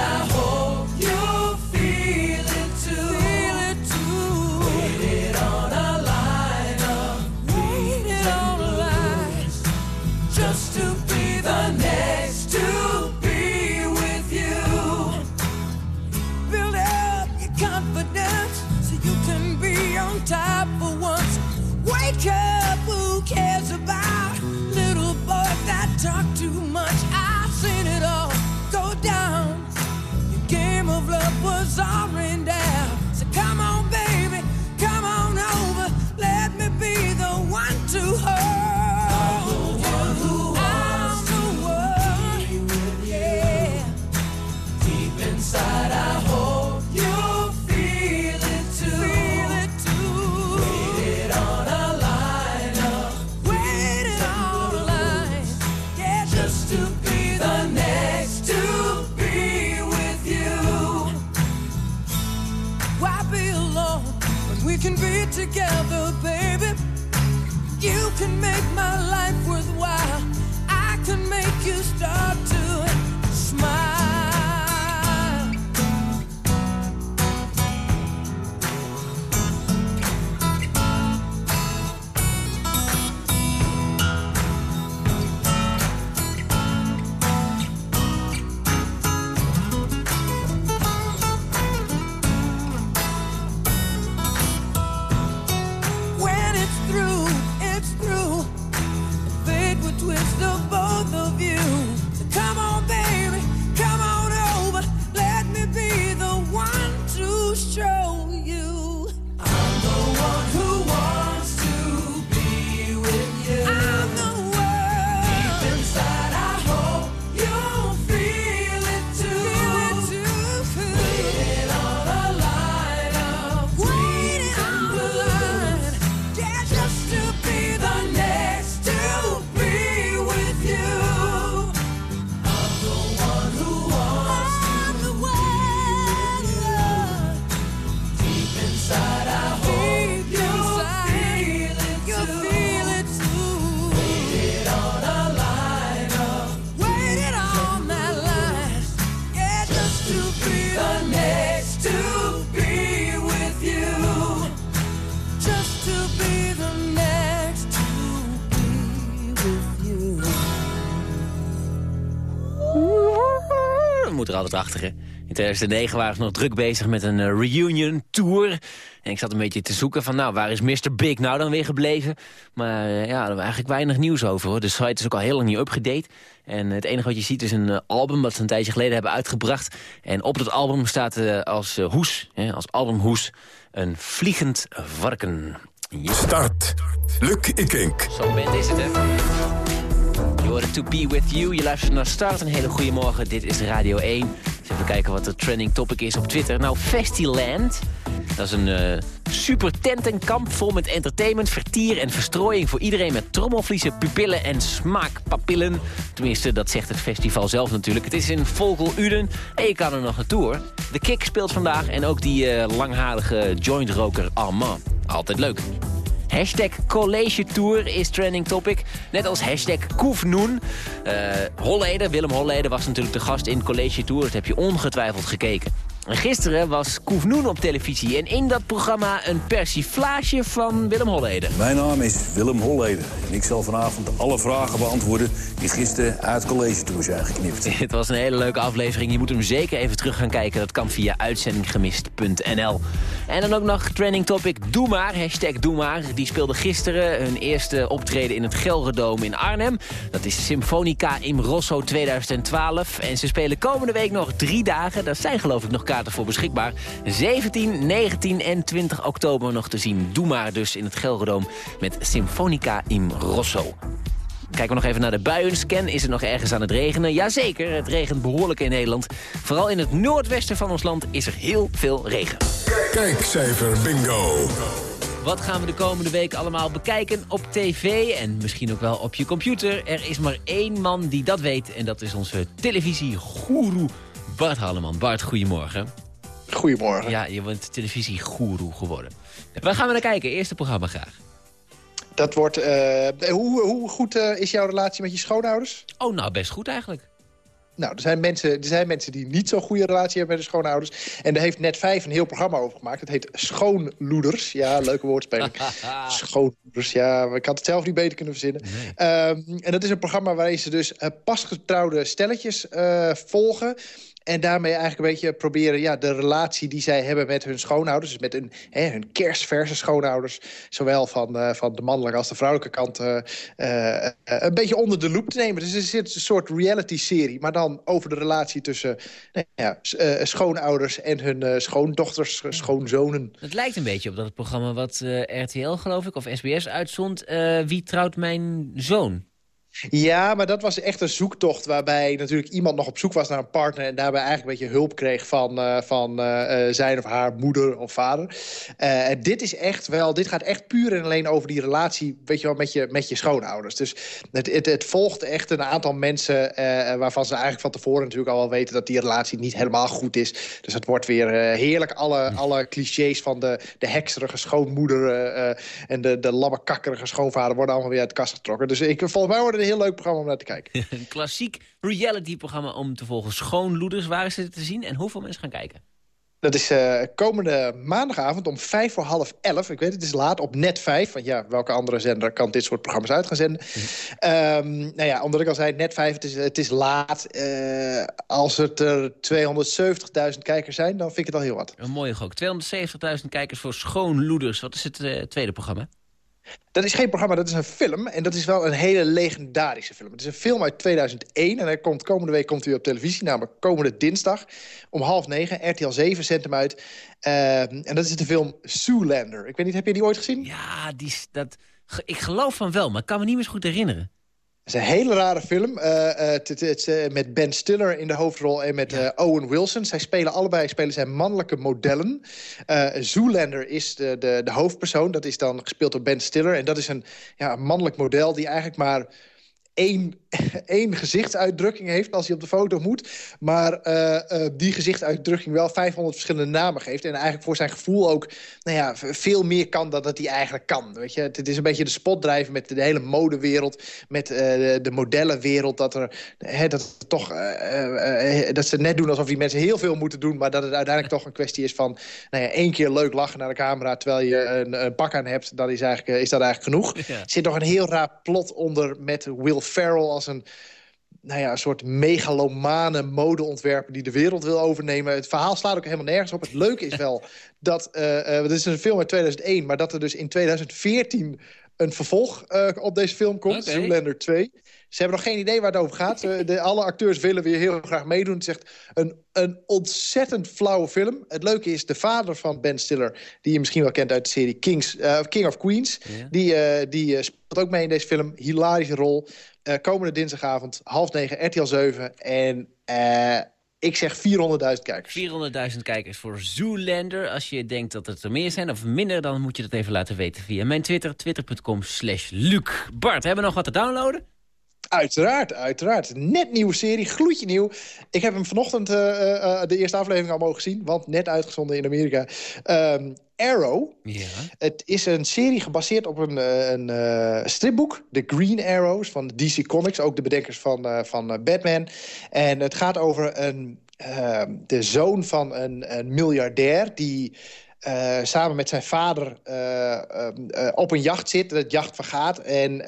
Dat moet er altijd achter, hè. In 2009 waren ze nog druk bezig met een eh, reunion tour. En ik zat een beetje te zoeken van, nou, waar is Mr. Big nou dan weer gebleven? Maar eh, ja, er was eigenlijk weinig nieuws over, hoor. De site is ook al heel lang niet upgedate. En het enige wat je ziet is een eh, album dat ze een tijdje geleden hebben uitgebracht. En op dat album staat eh, als eh, hoes, hè, als albumhoes, een vliegend varken. Start. Luc Ikink. Zo bent is het, hè? Je hoorde To Be With You. Je luistert naar Start. Een hele goede morgen. Dit is Radio 1. Eens even kijken wat de trending topic is op Twitter. Nou, Festiland. Dat is een eh, super tentenkamp vol met entertainment, vertier en verstrooiing... voor iedereen met trommelvliezen, pupillen en smaakpapillen. Tenminste, dat zegt het festival zelf natuurlijk. Het is in Volkel Uden en je kan er nog naartoe, hoor. De Kick speelt vandaag en ook die eh, langharige jointroker Armand. Altijd leuk. Hashtag College Tour is trending topic. Net als hashtag Koefnoen. Uh, Holleder, Willem Holleder was natuurlijk de gast in College Tour. Dat heb je ongetwijfeld gekeken. En gisteren was Koefnoen op televisie. En in dat programma een persiflage van Willem Holleder. Mijn naam is Willem Holleder. En ik zal vanavond alle vragen beantwoorden die gisteren uit College Tour zijn geknipt. Het was een hele leuke aflevering. Je moet hem zeker even terug gaan kijken. Dat kan via uitzendinggemist.nl. En dan ook nog trending topic Doe maar. Hashtag Doe maar. Die speelde gisteren hun eerste optreden in het Gelredome in Arnhem. Dat is Symfonica in Rosso 2012. En ze spelen komende week nog drie dagen. Daar zijn geloof ik nog kaarten voor beschikbaar. 17, 19 en 20 oktober nog te zien. Doe maar dus in het Gelredome met Symfonica in Rosso. Kijken we nog even naar de buienscan. Is het nog ergens aan het regenen? Jazeker, het regent behoorlijk in Nederland. Vooral in het noordwesten van ons land is er heel veel regen. Kijkcijfer bingo. Wat gaan we de komende week allemaal bekijken op tv en misschien ook wel op je computer? Er is maar één man die dat weet en dat is onze televisiegoeroe Bart Halleman. Bart, goedemorgen. Goedemorgen. Ja, je bent televisiegoeroe geworden. Waar gaan we naar kijken? Eerste programma graag. Dat wordt... eh, hoe, hoe goed eh, is jouw relatie met je schoonouders? Oh, nou, best goed eigenlijk. Nou, er zijn, mensen, er zijn mensen die niet zo'n goede relatie hebben met de schoonouders. En daar heeft Net 5 een heel programma over gemaakt. Het heet Schoonloeders. Ja, leuke woordspeling. Schoonloeders, ja. Ik had het zelf niet beter kunnen verzinnen. Ehm, en dat is een programma waarin ze dus eh, pasgetrouwde stelletjes volgen. En daarmee eigenlijk een beetje proberen ja, de relatie die zij hebben met hun schoonouders... dus met hun, hè, hun kerstverse schoonouders... zowel van, eh, van de mannelijke als de vrouwelijke kant... eh, eh, een beetje onder de loep te nemen. Dus er zit een soort reality-serie... maar dan over de relatie tussen nou ja, schoonouders en hun schoondochters, schoonzonen. Het lijkt een beetje op dat programma wat RTL, geloof ik, of SBS uitzond. Wie trouwt mijn zoon? Ja, maar dat was echt een zoektocht waarbij natuurlijk iemand nog op zoek was naar een partner... en daarbij eigenlijk een beetje hulp kreeg van, eh, van eh, eh, zijn of haar moeder of vader. En dit is echt wel, dit gaat echt puur en alleen over die relatie weet je wel, met, je, met je schoonouders. Dus het, het, volgt echt een aantal mensen waarvan ze eigenlijk van tevoren natuurlijk al wel weten... dat die relatie niet helemaal goed is. Dus het wordt weer heerlijk alle, alle clichés van de, de hekserige schoonmoeder... en de, de labbekakkerige schoonvader worden allemaal weer uit de kast getrokken. Dus ik, volgens mij een heel leuk programma om naar te kijken. Een klassiek reality-programma om te volgen. Schoonloeders, waar is het te zien en hoeveel mensen gaan kijken? Dat is eh, komende maandagavond om vijf voor half elf. Ik weet het is laat op net vijf. Want ja, welke andere zender kan dit soort programma's uit gaan zenden? Ehm, nou ja, omdat ik al zei, net vijf, het is, het is laat. Eh, als het er 270.000 kijkers zijn, dan vind ik het al heel wat. Een mooie gok. 270.000 kijkers voor Schoonloeders. Wat is het eh, tweede programma? Dat is geen programma, dat is een film. En dat is wel een hele legendarische film. Het is een film uit 2001 en hij komt, komende week komt hij op televisie. Namelijk komende dinsdag om half negen. RTL 7 zendt hem uit. Ehm, en dat is de film Zoolander. Ik weet niet, heb je die ooit gezien? Ja, die, dat, ik geloof van wel, maar ik kan me niet meer goed herinneren. Het is een hele rare film. eh, eh, eh, met Ben Stiller in de hoofdrol en met Owen Wilson. Zij spelen allebei spelen zijn mannelijke modellen. Eh Zoolander is de, de, de hoofdpersoon. Dat is dan gespeeld door Ben Stiller. En dat is een, ja, een mannelijk model die eigenlijk maar één, één gezichtsuitdrukking heeft als hij op de foto moet. Maar eh, eh, die gezichtsuitdrukking wel 500 verschillende namen geeft. En eigenlijk voor zijn gevoel ook nou ja, veel meer kan dan dat hij eigenlijk kan. Weet je? Het, het is een beetje de spotdrijven met de hele modewereld. Met eh, de, de modellenwereld. Dat, er, hè, dat, het toch, dat ze net doen alsof die mensen heel veel moeten doen. Maar dat het uiteindelijk toch een kwestie is van nou ja, één keer leuk lachen naar de camera. Terwijl je een, een pak aan hebt. Dat is, eigenlijk, is dat eigenlijk genoeg. Er zit nog een heel raar plot onder met Will Ferrell als een nou ja, een soort megalomane modeontwerper die de wereld wil overnemen. Het verhaal slaat ook helemaal nergens op. Het leuke is wel dat, uh, uh, dit is een film uit 2001... maar dat er dus in 2014 een vervolg uh, op deze film komt, okay. Zoolander 2. Ze hebben nog geen idee waar het over gaat. De, alle acteurs willen weer heel graag meedoen. Het is echt een, een ontzettend flauwe film. Het leuke is, de vader van Ben Stiller... die je misschien wel kent uit de serie Kings, uh, King of Queens... Ja. die, uh, die speelt ook mee in deze film. Hilarische rol. Komende dinsdagavond, half negen, RTL 7. En ik zeg 400.000 kijkers. 400.000 kijkers voor Zoolander. Als je denkt dat het er meer zijn of minder... dan moet je dat even laten weten via mijn Twitter. Twitter.com slash Luc. Bart, hebben we nog wat te downloaden? Uiteraard, uiteraard. Net nieuwe serie, gloedje nieuw. Ik heb hem vanochtend uh, uh, de eerste aflevering al mogen zien... want net uitgezonden in Amerika. Um, Arrow. Ja. Het is een serie gebaseerd op een, een uh, stripboek. The Green Arrows van DC Comics. Ook de bedenkers van, uh, van Batman. En het gaat over een, uh, de zoon van een, een miljardair... die uh, samen met zijn vader uh, uh, op een jacht zit. Het jacht vergaat. En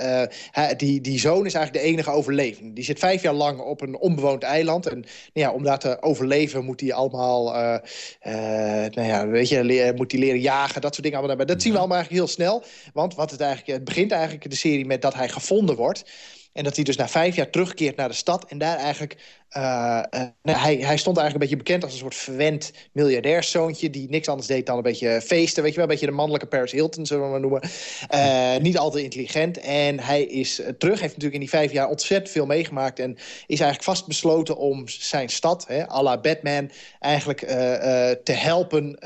hij, die, die zoon is eigenlijk de enige overlevende. Die zit vijf jaar lang op een onbewoond eiland. En nou ja, om daar te overleven moet hij allemaal... nou ja, weet je, leer, moet hij leren jagen. Dat soort dingen allemaal. Dat zien we allemaal eigenlijk heel snel. Want wat het, eigenlijk, het begint eigenlijk de serie met dat hij gevonden wordt. En dat hij dus na vijf jaar terugkeert naar de stad... en daar eigenlijk... Uh, uh, hij, hij stond eigenlijk een beetje bekend als een soort verwend miljardairzoontje... die niks anders deed dan een beetje feesten. Weet je wel, een beetje de mannelijke Paris Hilton, zullen we maar noemen. Uh, niet altijd intelligent. En hij is terug, heeft natuurlijk in die vijf jaar ontzettend veel meegemaakt... en is eigenlijk vastbesloten om zijn stad, hè, à la Batman... eigenlijk te helpen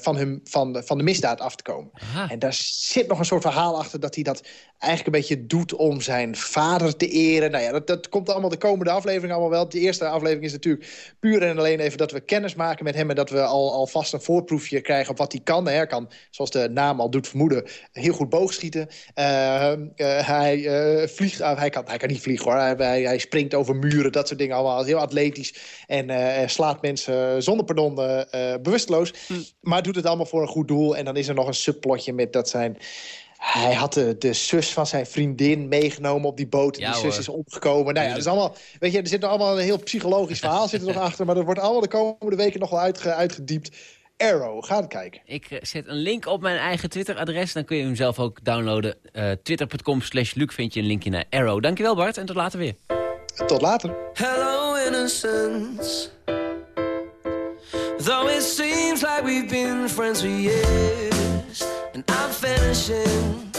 van, hem, van, de, van de misdaad af te komen. Aha. En daar zit nog een soort verhaal achter... dat hij dat eigenlijk een beetje doet om zijn vader te eren. Nou ja, dat, dat komt allemaal de komende aflevering allemaal wel. Eerste aflevering is natuurlijk puur en alleen even dat we kennis maken met hem... en dat we al, alvast een voorproefje krijgen op wat hij kan. Hij kan, zoals de naam al doet vermoeden, heel goed boogschieten. Uh, uh, hij uh, vliegt, hij, kan, hij kan niet vliegen hoor. Hij, hij, springt over muren, dat soort dingen allemaal. Heel atletisch en slaat mensen zonder pardon bewusteloos. Hm. Maar doet het allemaal voor een goed doel. En dan is er nog een subplotje met dat zijn... Hij had de, de zus van zijn vriendin meegenomen op die boot. Ja, die zus hoor. is omgekomen. Nou ja, dat is allemaal, weet je, er zit allemaal een heel psychologisch verhaal zit er nog achter. Maar dat wordt allemaal de komende weken nog wel uitge, uitgediept. Arrow, ga het kijken. Ik uh, zet een link op mijn eigen Twitter-adres. Dan kun je hem zelf ook downloaden. Uh, Twitter.com slash Luc vind je een linkje naar Arrow. Dankjewel Bart en tot later weer. Tot later. Hello innocence. Though it seems like we've been friends for years. And I'm finishing.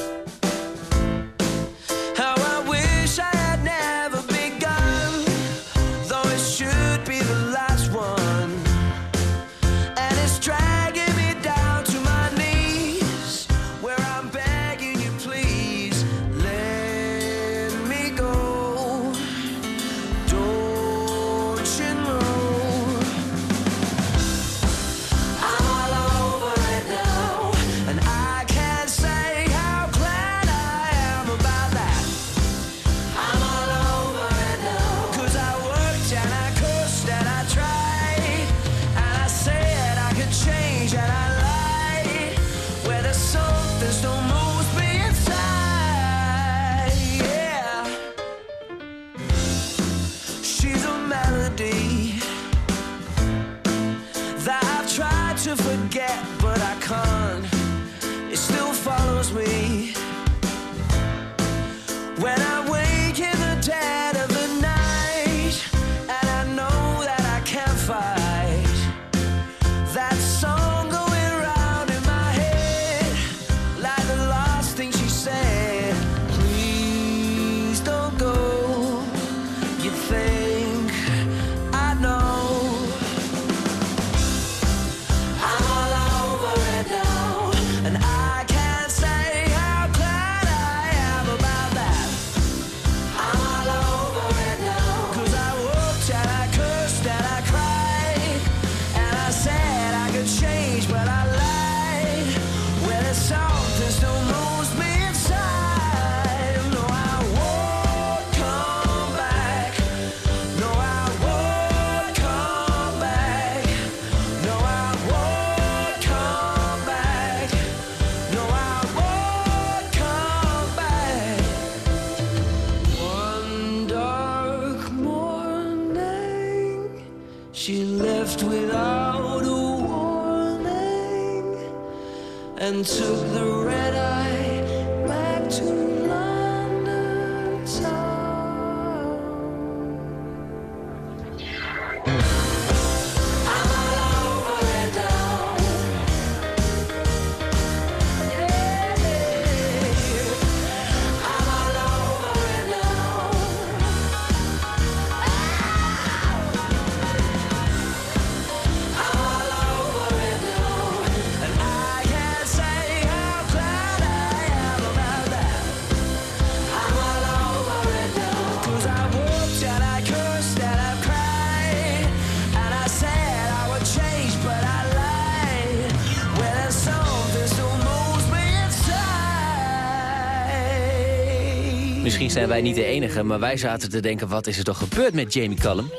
Misschien zijn wij niet de enige, maar wij zaten te denken... wat is er toch gebeurd met Jamie Cullum?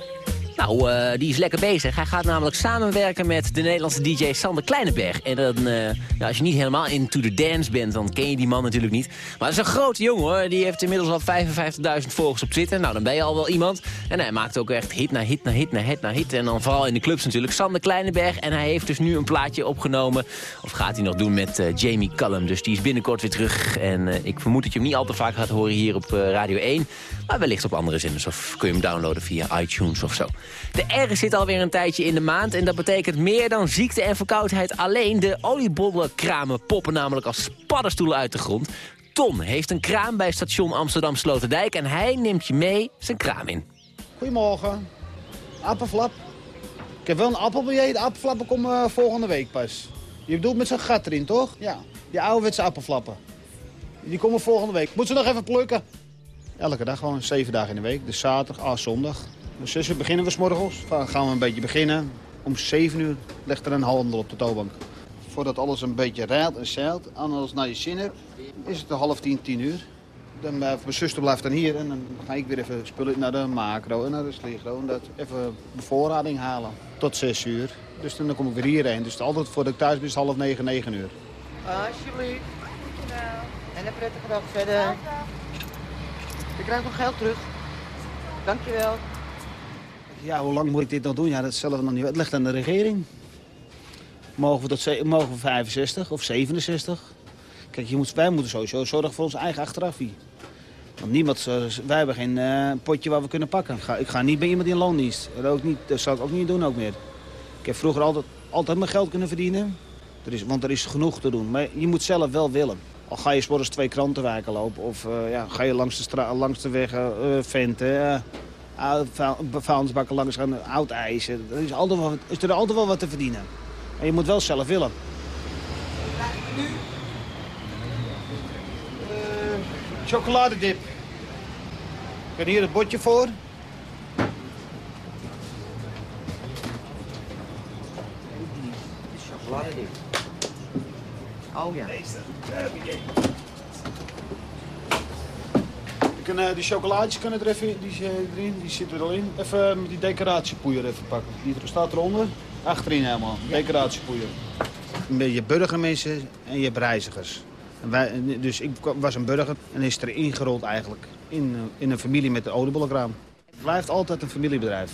Nou, eh, die is lekker bezig. Hij gaat namelijk samenwerken met de Nederlandse DJ Sander Kleineberg. En dan, eh, ja, als je niet helemaal into the dance bent, dan ken je die man natuurlijk niet. Maar het is een grote jongen hoor. Die heeft inmiddels al 55.000 volgers op Twitter. Nou, dan ben je al wel iemand. En hij maakt ook echt hit na hit na hit na hit na hit. En dan vooral in de clubs natuurlijk. Sander Kleineberg. En hij heeft dus nu een plaatje opgenomen. Of gaat hij nog doen met eh, Jamie Cullum. Dus die is binnenkort weer terug. En ik vermoed dat je hem niet al te vaak gaat horen hier op Radio 1. Maar wellicht op andere zenders. Of kun je hem downloaden via iTunes of zo. De R zit alweer een tijdje in de maand. En dat betekent meer dan ziekte en verkoudheid alleen. De oliebollenkramen poppen namelijk als paddenstoelen uit de grond. Ton heeft een kraam bij station Amsterdam Sloterdijk. En hij neemt je mee zijn kraam in. Goedemorgen. Appelflap. Ik heb wel een appelbiljet. De appelflappen komen eh, volgende week pas. Je bedoelt met zo'n gat erin, toch? Ja. Die ouderwetse appelflappen. Die komen volgende week. Moet ze nog even plukken? Elke dag gewoon, zeven dagen in de week. Dus zaterdag, ah, zondag. Dus uur beginnen we s morgens. Dan gaan we een beetje beginnen. Om zeven uur legt er een handel op de toonbank. Voordat alles een beetje rijdt en zeilt, en alles naar je zin hebt, is het half tien, tien uur. Dan, blijft mijn zuster blijft dan hier en dan ga ik weer even spullen naar de macro en naar de sligro. En dat even bevoorrading halen. Tot zes uur. Dus dan kom ik weer hierheen. Dus altijd voordat ik thuis ben is het half negen, negen uur. Alsjeblieft. En een prettige dag verder. Je krijgt nog geld terug. Dankjewel. Ja, hoe lang moet ik dit nog doen? Ja, dat stellen we nog niet. Het ligt aan de regering. Mogen we, tot, mogen we 65 of 67? Kijk, je moet, wij moeten sowieso zorgen voor ons eigen achterafie. Want niemand, wij hebben geen eh, potje waar we kunnen pakken. Ik ga, ik ga niet bij iemand in loondienst. Dat, ook niet, dat zou ik ook niet doen ook meer. Ik heb vroeger altijd, altijd mijn geld kunnen verdienen. Er is, want er is genoeg te doen. Maar je moet zelf wel willen. Al ga je s'morgens twee krantenwijken lopen. Of eh, ja, ga je langs de, langs de weg eh, venten. vuil- vuilnisbakken langs gaan. Oud ijzer. Er is, altijd is er altijd wel wat te verdienen. Maar je moet wel zelf willen. Eh, chocoladedip. Ik heb hier het bordje voor. Chocoladedip. Oh ja. Kunt, eh, die chocolaatjes kunnen er even die, eh, erin, die zitten er al in. Even met die decoratiepoeier even pakken. Die staat eronder. Achterin helemaal, decoratiepoeier. Je burgermensen en je hebt reizigers. En wij, dus ik was een burger en is er ingerold eigenlijk. In, eh, in een familie met de oliebollenkraam. Het blijft altijd een familiebedrijf.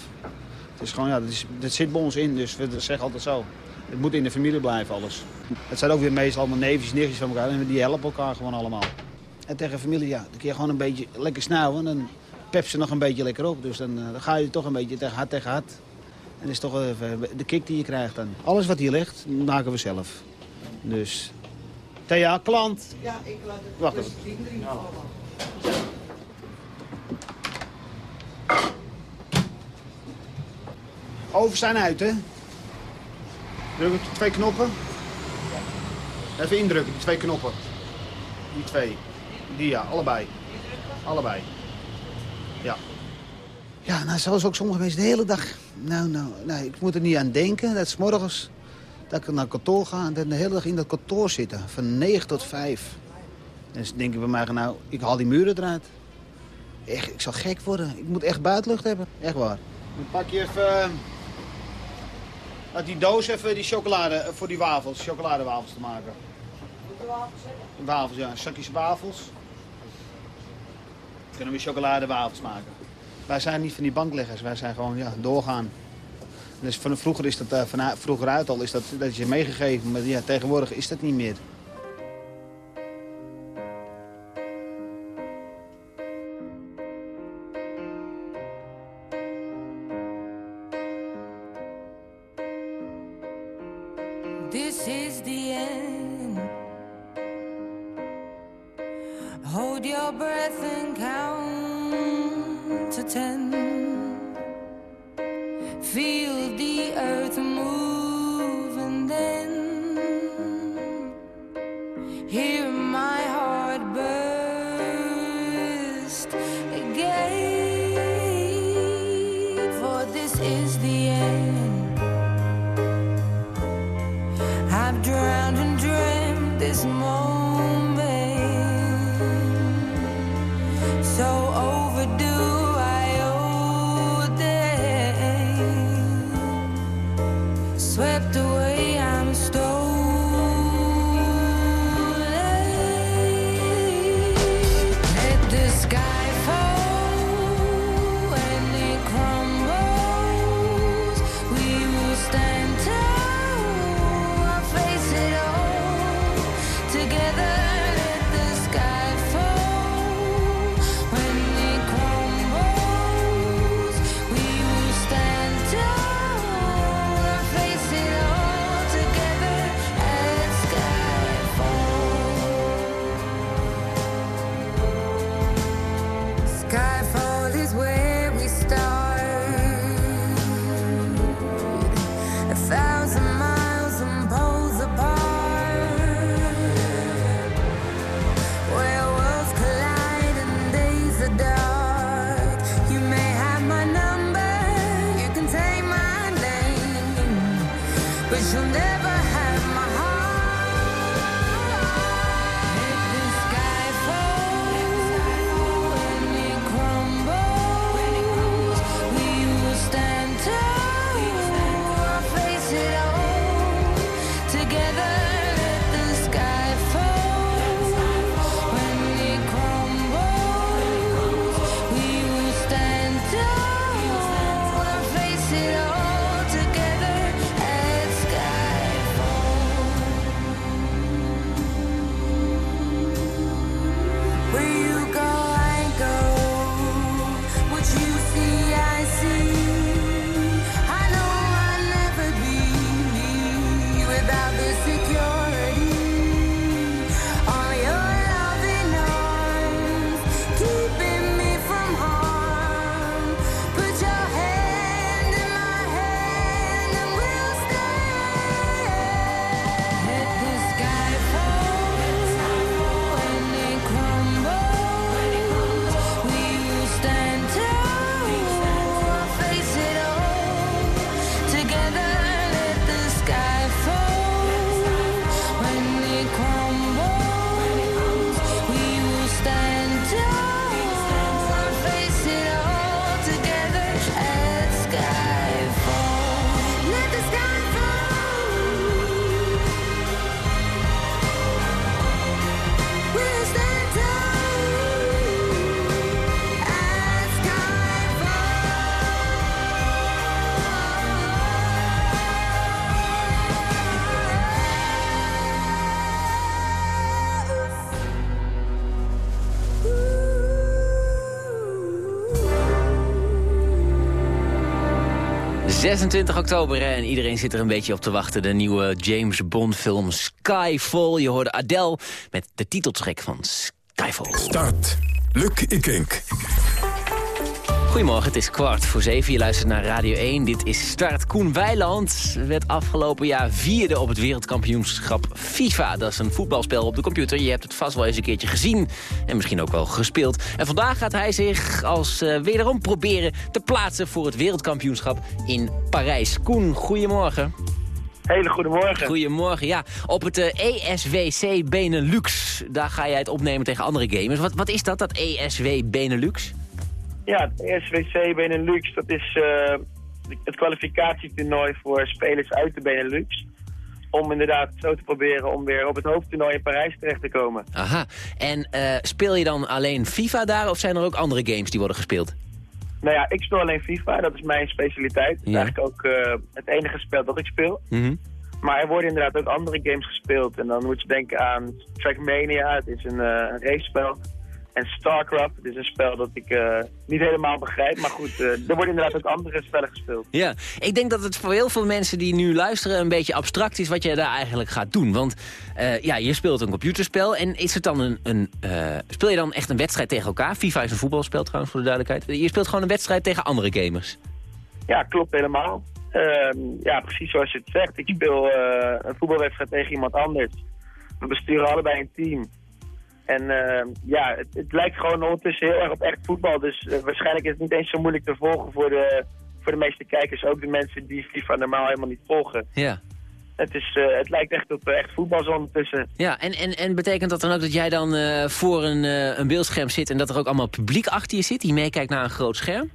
Het is gewoon, ja, dat, is, dat zit bij ons in, dus we zeggen altijd zo. Het moet in de familie blijven, alles. Het zijn ook weer meestal allemaal neefjes, nichtjes van elkaar. En die helpen elkaar gewoon allemaal. En tegen familie, ja, dan kun je gewoon een beetje lekker snauwen. En dan pep ze nog een beetje lekker op. Dus dan, eh, dan ga je toch een beetje tegen hard tegen hard. En dat is toch even de kick die je krijgt dan. Alles wat hier ligt, maken we zelf. Dus, Thea, klant. Ja, ik laat het Wacht even. 10 erin vallen. Over zijn uit, hè. Druk op de twee knoppen. Even indrukken, die twee knoppen. Die twee. Die ja, allebei. Allebei. Ja. Ja, nou, zoals ook sommige mensen de hele dag. Nou, nou, nou, ik moet er niet aan denken. Dat is morgens dat ik naar kantoor ga en dan de hele dag in dat kantoor zitten. Van 9 tot 5. En dan denk ik bij mij, nou, ik haal die muren eruit. Echt, ik zal gek worden. Ik moet echt buitenlucht hebben. Echt waar. Dan pak je even... Uit die doos even die chocolade eh, voor die wafels, chocoladewafels te maken. Wafels, ja. Zakjes wafels. Kunnen we chocoladewafels maken. Wij zijn niet van die bankleggers, wij zijn gewoon ja, doorgaan. Dus van vroeger is dat, eh, van, vroeger uit al is dat, dat is je meegegeven, maar ja, tegenwoordig is dat niet meer. 26 oktober en iedereen zit er een beetje op te wachten. De nieuwe James Bond film Skyfall. Je hoorde Adele met de titeltrack van Skyfall. Start. Luc Ikink. Goedemorgen, het is kwart voor zeven. Je luistert naar Radio 1. Dit is Start. Koen Weiland werd afgelopen jaar vierde op het wereldkampioenschap FIFA. Dat is een voetbalspel op de computer. Je hebt het vast wel eens een keertje gezien en misschien ook wel gespeeld. En vandaag gaat hij zich als eh, wederom proberen te plaatsen voor het wereldkampioenschap in Parijs. Koen, goedemorgen. Hele goedemorgen. Goedemorgen, ja. Op het eh, ESWC Benelux, daar ga jij het opnemen tegen andere gamers. Wat, wat is dat, dat ESW Benelux? Ja, ESWC Benelux, dat is eh, het kwalificatietoernooi voor spelers uit de Benelux. Om inderdaad zo te proberen om weer op het hoofdtoernooi in Parijs terecht te komen. Aha. En eh, speel je dan alleen FIFA daar of zijn er ook andere games die worden gespeeld? Nou ja, ik speel alleen FIFA, dat is mijn specialiteit. Dat is Ja. eigenlijk ook eh, het enige spel dat ik speel. Mhm. Maar er worden inderdaad ook andere games gespeeld. En dan moet je denken aan Trackmania, het is een, eh, een racespel. En StarCraft, het is een spel dat ik eh, niet helemaal begrijp. Maar goed, eh, er worden inderdaad ook andere spellen gespeeld. Ja, ik denk dat het voor heel veel mensen die nu luisteren een beetje abstract is wat jij daar eigenlijk gaat doen. Want eh, ja, je speelt een computerspel en is het dan een, een speel je dan echt een wedstrijd tegen elkaar? FIFA is een voetbalspel trouwens voor de duidelijkheid. Je speelt gewoon een wedstrijd tegen andere gamers. Ja, klopt helemaal. Ehm, ja, precies zoals je het zegt. Ik speel een voetbalwedstrijd tegen iemand anders. We besturen allebei een team. En ehm, ja, het, het lijkt gewoon ondertussen heel erg op echt voetbal. Dus eh, waarschijnlijk is het niet eens zo moeilijk te volgen voor de, voor de meeste kijkers. Ook de mensen die FIFA normaal helemaal niet volgen. Ja. Het, is, eh, het lijkt echt op eh, echt voetbal zo ondertussen. Ja, en, en, en betekent dat dan ook dat jij dan voor een, een beeldscherm zit... en dat er ook allemaal publiek achter je zit die meekijkt naar een groot scherm?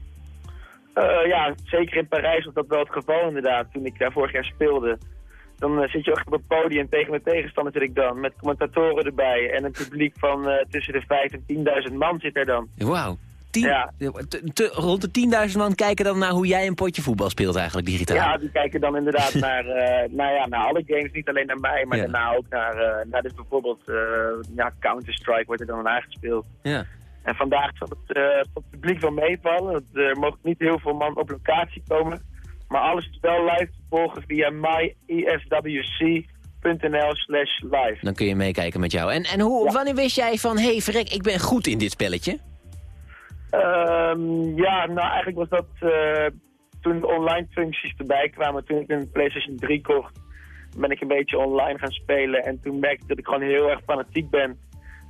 Ja, zeker in Parijs was dat wel het geval inderdaad, toen ik daar vorig jaar speelde. Dan eh, zit je echt op het podium tegen mijn tegenstander zit ik dan, met commentatoren erbij. En een publiek van eh, tussen de 5 en 10.000 man zit er dan. Wauw. Te- rond de 10.000 man kijken dan naar hoe jij een potje voetbal speelt eigenlijk digitaal. Ja, die kijken dan inderdaad naar, eh, naar, ja, naar alle games, niet alleen naar mij, maar Ja. daarna ook naar, eh, naar dus bijvoorbeeld ja, Counter-Strike wordt er dan naar gespeeld. Ja. En vandaag zal het, het publiek wel meevallen. Er mogen niet heel veel man op locatie komen. Maar alles is wel live te volgen via myeswc.nl slash live. Dan kun je meekijken met jou. En, en hoe, wanneer wist jij van, hé hey, verrek, ik ben goed in dit spelletje? Ehm, ja, nou eigenlijk was dat eh, toen de online functies erbij kwamen. Toen ik een PlayStation 3 kocht, ben ik een beetje online gaan spelen. En toen merkte ik dat ik gewoon heel erg fanatiek ben.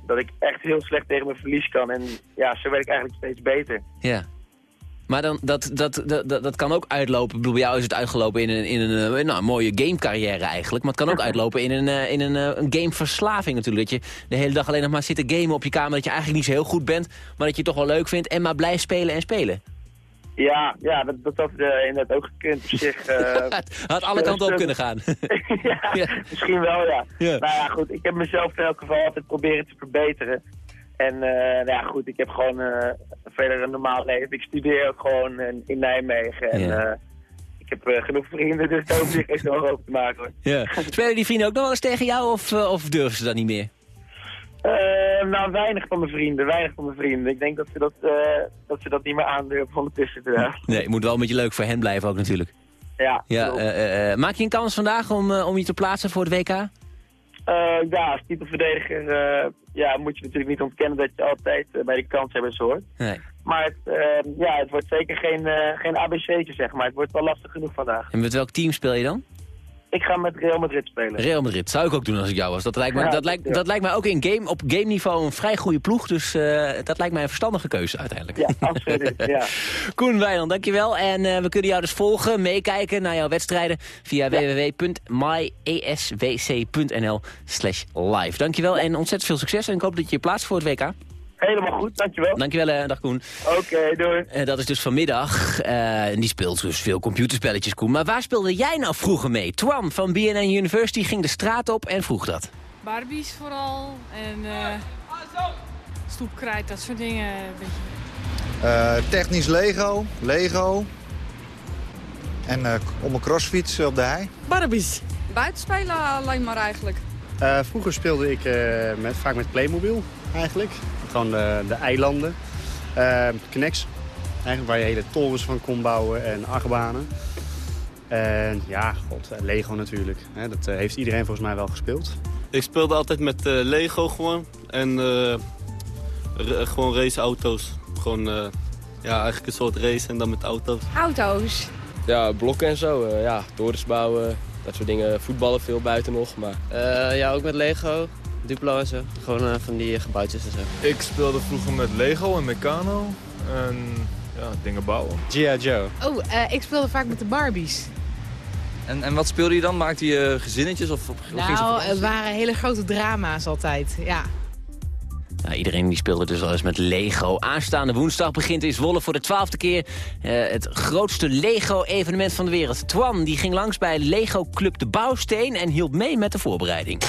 Dat ik echt heel slecht tegen mijn verlies kan. En ja, zo werd ik eigenlijk steeds beter. Ja. Maar dan, dat, dat, dat, dat, kan ook uitlopen. Ik bedoel, bij jou is het uitgelopen in een, in een, eh, nou, mooie gamecarrière eigenlijk. Maar het kan ook uitlopen in een, eh, in een, eh, een gameverslaving natuurlijk. Dat je de hele dag alleen nog maar zit te gamen op je kamer. Dat je eigenlijk niet zo heel goed bent. Maar dat je het toch wel leuk vindt. En maar blijft spelen en spelen. Ja, ja dat, dat had eh, inderdaad ook gekund op zich. eh, Had alle kanten op kunnen gaan. ja, misschien wel, ja. Ja. Nou ja, goed, ik heb mezelf in elk geval altijd proberen te verbeteren. En eh, nou ja, goed, ik heb gewoon eh, verder een normaal leven. Ik studeer ook gewoon in, in Nijmegen. En Ja. eh, ik heb eh, genoeg vrienden, dus daar hoef ik geen zorgen over te maken hoor. Ja. Spelen die vrienden ook nog wel eens tegen jou of, eh, of durven ze dat niet meer? Eh, nou, weinig van mijn vrienden, weinig van mijn vrienden. Ik denk dat ze dat, eh, dat, ze dat niet meer aandurven ondertussen. Nee, het moet wel een beetje leuk voor hen blijven ook natuurlijk. ja, Ja, eh, eh, eh, maak je een kans vandaag om, eh, om je te plaatsen voor het WK? Eh, ja, als titelverdediger eh, ja, moet je natuurlijk niet ontkennen dat je altijd eh, bij de kanshebbers hoort. Nee. Maar het, ja, het wordt zeker geen, geen ABC'tje, zeg maar. Het wordt wel lastig genoeg vandaag. En met welk team speel je dan? Ik ga met Real Madrid spelen. Real Madrid. Zou ik ook doen als ik jou was. Dat lijkt, me, Ja, dat lijkt, ja. dat lijkt mij ook in game, op game niveau een vrij goede ploeg. Dus eh, dat lijkt mij een verstandige keuze uiteindelijk. Ja, absoluut. ja. Koen Wijnand, dankjewel. En eh, we kunnen jou dus volgen, meekijken naar jouw wedstrijden via www.myeswc.nl slash live. Dankjewel en ontzettend veel succes. En ik hoop dat je je plaatst voor het WK. Helemaal goed, dankjewel. Dankjewel, eh, dag Koen. Oké, doei. Eh, dat is dus vanmiddag. Eh, en die speelt dus veel computerspelletjes, Koen. Maar waar speelde jij nou vroeger mee? Twan van BNN University ging de straat op en vroeg dat. Barbies vooral en eh stoepkrijt, dat soort dingen. Eh, technisch Lego, Lego. En eh, om een crossfiets op de hei. Barbies. Buitenspelen alleen maar eigenlijk. Eh, vroeger speelde ik eh, met, vaak met Playmobil eigenlijk. Gewoon de, de eilanden. Eh Knex, eigenlijk waar je hele torens van kon bouwen en achtbanen. En ja, god, eh, Lego natuurlijk. Hè, dat eh, heeft iedereen volgens mij wel gespeeld. Ik speelde altijd met eh, Lego gewoon. En eh, gewoon raceauto's. Gewoon, eh, ja, eigenlijk een soort race en dan met auto's. Auto's. Ja, blokken en zo. eh, ja, torens bouwen, dat soort dingen. Voetballen veel buiten nog, maar... Eh, ja, ook met Lego, Duplo en zo. Gewoon eh, van die gebouwtjes en zo. Ik speelde vroeger met Lego en Meccano. En ja, dingen bouwen. G.I. Joe. Oh, eh, ik speelde vaak met de Barbies. En, en wat speelde je dan? Maakte je gezinnetjes of, Nou, het waren hele grote drama's altijd, ja. Nou, iedereen die speelde dus al eens met Lego. Aanstaande woensdag begint in Zwolle voor de twaalfde keer... eh, het grootste Lego-evenement van de wereld. Twan die ging langs bij Lego Club de Bouwsteen... en hielp mee met de voorbereiding.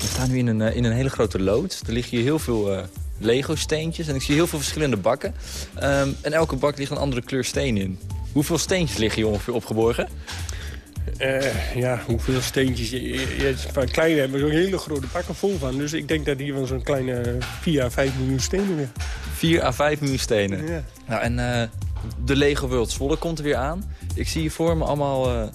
We staan nu in een, eh, in een hele grote loods. Er liggen hier heel veel eh, Lego-steentjes en ik zie heel veel verschillende bakken. Ehm, en elke bak ligt een andere kleur steen in. Hoeveel steentjes liggen hier ongeveer opgeborgen? Eh, ja, hoeveel steentjes? Je, van kleine hebben we zo'n hele grote pakken vol van. Dus ik denk dat hier wel zo'n kleine 4 à 5 miljoen stenen weer. 4 à 5 miljoen stenen. Ja. Nou, en de Lego World Zwolle komt er weer aan. Ik zie hier voor me allemaal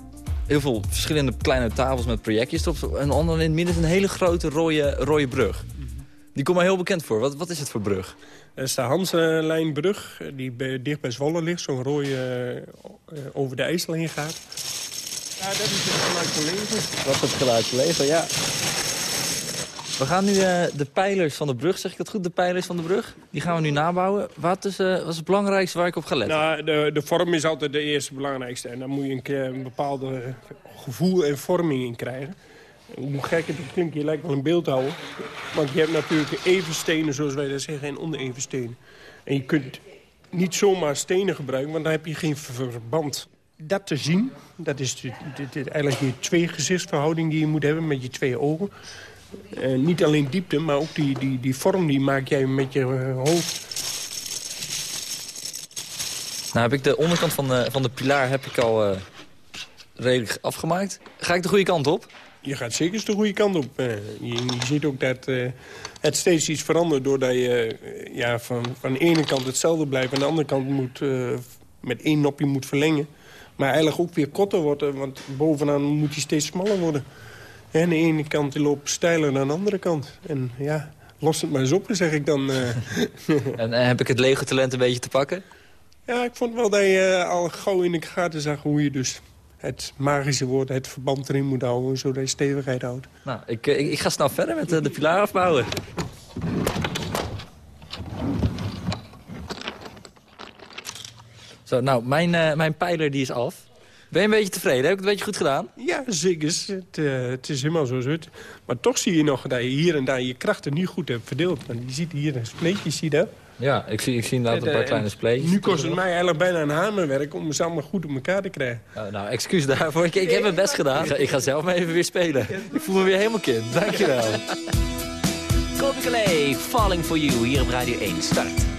heel veel verschillende kleine tafels met projectjes erop. En onder in het midden is een hele grote rode, rode brug. Die komt mij heel bekend voor. Wat, wat is het voor brug? Dat is de Hanselijnbrug, die bij- dicht bij Zwolle ligt. Zo'n rode eh, eh, over de IJssel heen gaat. Ja, dat is het geluid van leven. Dat is het geluid van ja. We gaan nu eh, de pijlers van de brug, zeg ik dat goed? De pijlers van de brug, die gaan we nu nabouwen. Wat is, eh, wat is het belangrijkste waar ik op ga letten? Nou, de, de vorm is altijd de eerste belangrijkste. En daar moet je een, keer een bepaalde gevoel en vorming in krijgen. Hoe gek het klinkt, je lijkt wel een beeldhouwer. Want je hebt natuurlijk even stenen, zoals wij dat zeggen, en oneven stenen. En je kunt niet zomaar stenen gebruiken, want dan heb je geen ver- verband. Dat te zien, dat is eigenlijk je twee gezichtsverhouding die je moet hebben met je twee ogen. Eh, niet alleen diepte, maar ook die, die, die vorm die maak jij met je eh, hoofd. Nou heb ik de onderkant van de, van de pilaar heb ik al eh, redelijk afgemaakt. Ga ik de goede kant op? Je gaat zeker de goede kant op. Eh, je, je ziet ook dat eh, het steeds iets verandert... doordat je eh, ja, van, van de ene kant hetzelfde blijft... en aan de andere kant moet, eh, met één nopje moet verlengen. Maar eigenlijk ook weer korter worden... want bovenaan moet hij steeds smaller worden. En de ene kant loopt steiler dan de andere kant. En ja, los het maar eens op, zeg ik dan. eh. En eh, heb ik het Lego-talent een beetje te pakken? ja, ik vond wel dat je eh, al gauw in de gaten zag... hoe je dus het magische woord, het verband erin moet houden... zodat je stevigheid houdt. Nou, ik, ik, ik ga snel verder met de pilaar afbouwen. Zo, nou, mijn, mijn pijler die is af. Ben je een beetje tevreden? Heb ik het een beetje goed gedaan? Ja, zeker. Het, eh, het is helemaal zoals het. Maar toch zie je nog dat je hier en daar je krachten niet goed hebt verdeeld. Want je ziet hier een spleetje, zie je dat? Ja, ik zie, ik zie inderdaad een paar En, kleine spleetjes. Nu kost het mij eigenlijk bijna een hamerwerk om ze allemaal goed op elkaar te krijgen. Oh, nou, excuus daarvoor. Ik, ik heb mijn best gedaan. Ik ga, ik ga zelf maar even weer spelen. Ik voel me weer helemaal kind. Dankjewel. Kobe Calais, Falling For You, hier op Radio 1. Start.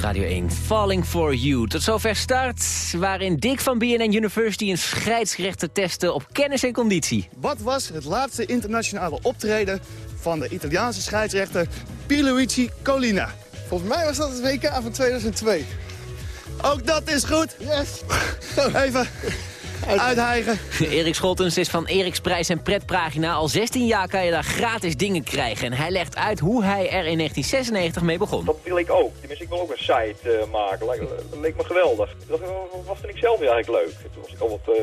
Radio 1. Falling for You. Tot zover start, waarin Dick van BNN University een scheidsrechter testte op kennis en conditie. Wat was het laatste internationale optreden van de Italiaanse scheidsrechter Pierluigi Colina? Volgens mij was dat het WK van 2002. Ook dat is goed. Yes. Even uithijgen. Erik Scholtens is van Eriks Prijs en Pretpagina. Al 16 jaar kan je daar gratis dingen krijgen. En hij legt uit hoe hij er in 1996 mee begon. Dat wil ik ook. Tenminste, ik wil ook een site eh, maken. Dat leek me geweldig. Dat was vind ik zelf eigenlijk leuk. Toen was ik al wat eh,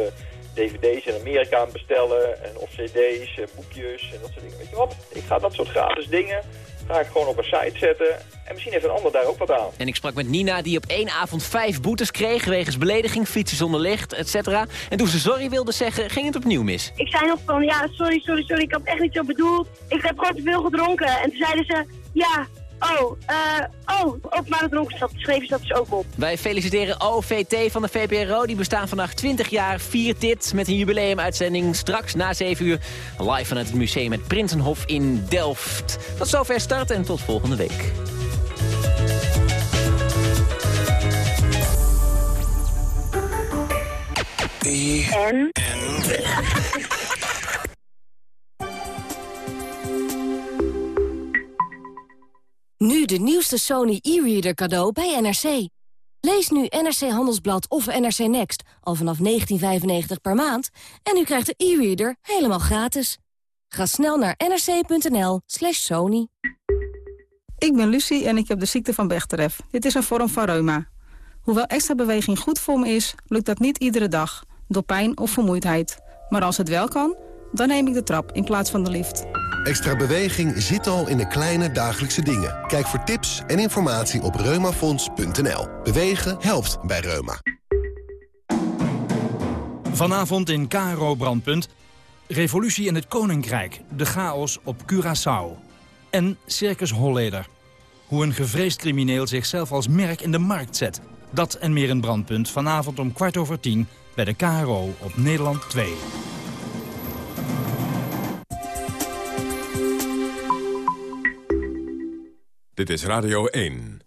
dvd's in Amerika aan het bestellen. En, of cd's, en boekjes en dat soort dingen. Weet je wat? Ik ga dat soort gratis dingen ga ik gewoon op een site zetten. En misschien heeft een ander daar ook wat aan. En ik sprak met Nina die op één avond vijf boetes kreeg... wegens belediging, fietsen zonder licht, etc. En toen ze sorry wilde zeggen, ging het opnieuw mis. Ik zei nog van, ja, sorry, sorry, sorry, ik had het echt niet zo bedoeld. Ik heb gewoon te veel gedronken. En toen zeiden ze, ja, oh, eh, oh, openbare dronkenschap, schreven ze dat dus ook op. Wij feliciteren OVT van de VPRO. Die bestaan vandaag 20 jaar, vier dit met een jubileumuitzending. Straks na 7 uur live vanuit het museum het Prinsenhof in Delft. Tot zover start en tot volgende week. En? Nu de nieuwste Sony e-reader cadeau bij NRC. Lees nu NRC Handelsblad of NRC Next al vanaf 19,95 per maand... en u krijgt de e-reader helemaal gratis. Ga snel naar nrc.nl slash sony. Ik ben Lucie en ik heb de ziekte van Bechterew. Dit is een vorm van reuma. Hoewel extra beweging goed voor me is, lukt dat niet iedere dag. Door pijn of vermoeidheid. Maar als het wel kan, dan neem ik de trap in plaats van de lift. Extra beweging zit al in de kleine dagelijkse dingen. Kijk voor tips en informatie op reumafonds.nl. Bewegen helpt bij reuma. Vanavond in KRO Brandpunt. Revolutie in het Koninkrijk. De chaos op Curaçao. En Circus Holleder. Hoe een gevreesd crimineel zichzelf als merk in de markt zet. Dat en meer in Brandpunt. Vanavond om kwart over tien bij de KRO op Nederland 2. Dit is Radio 1.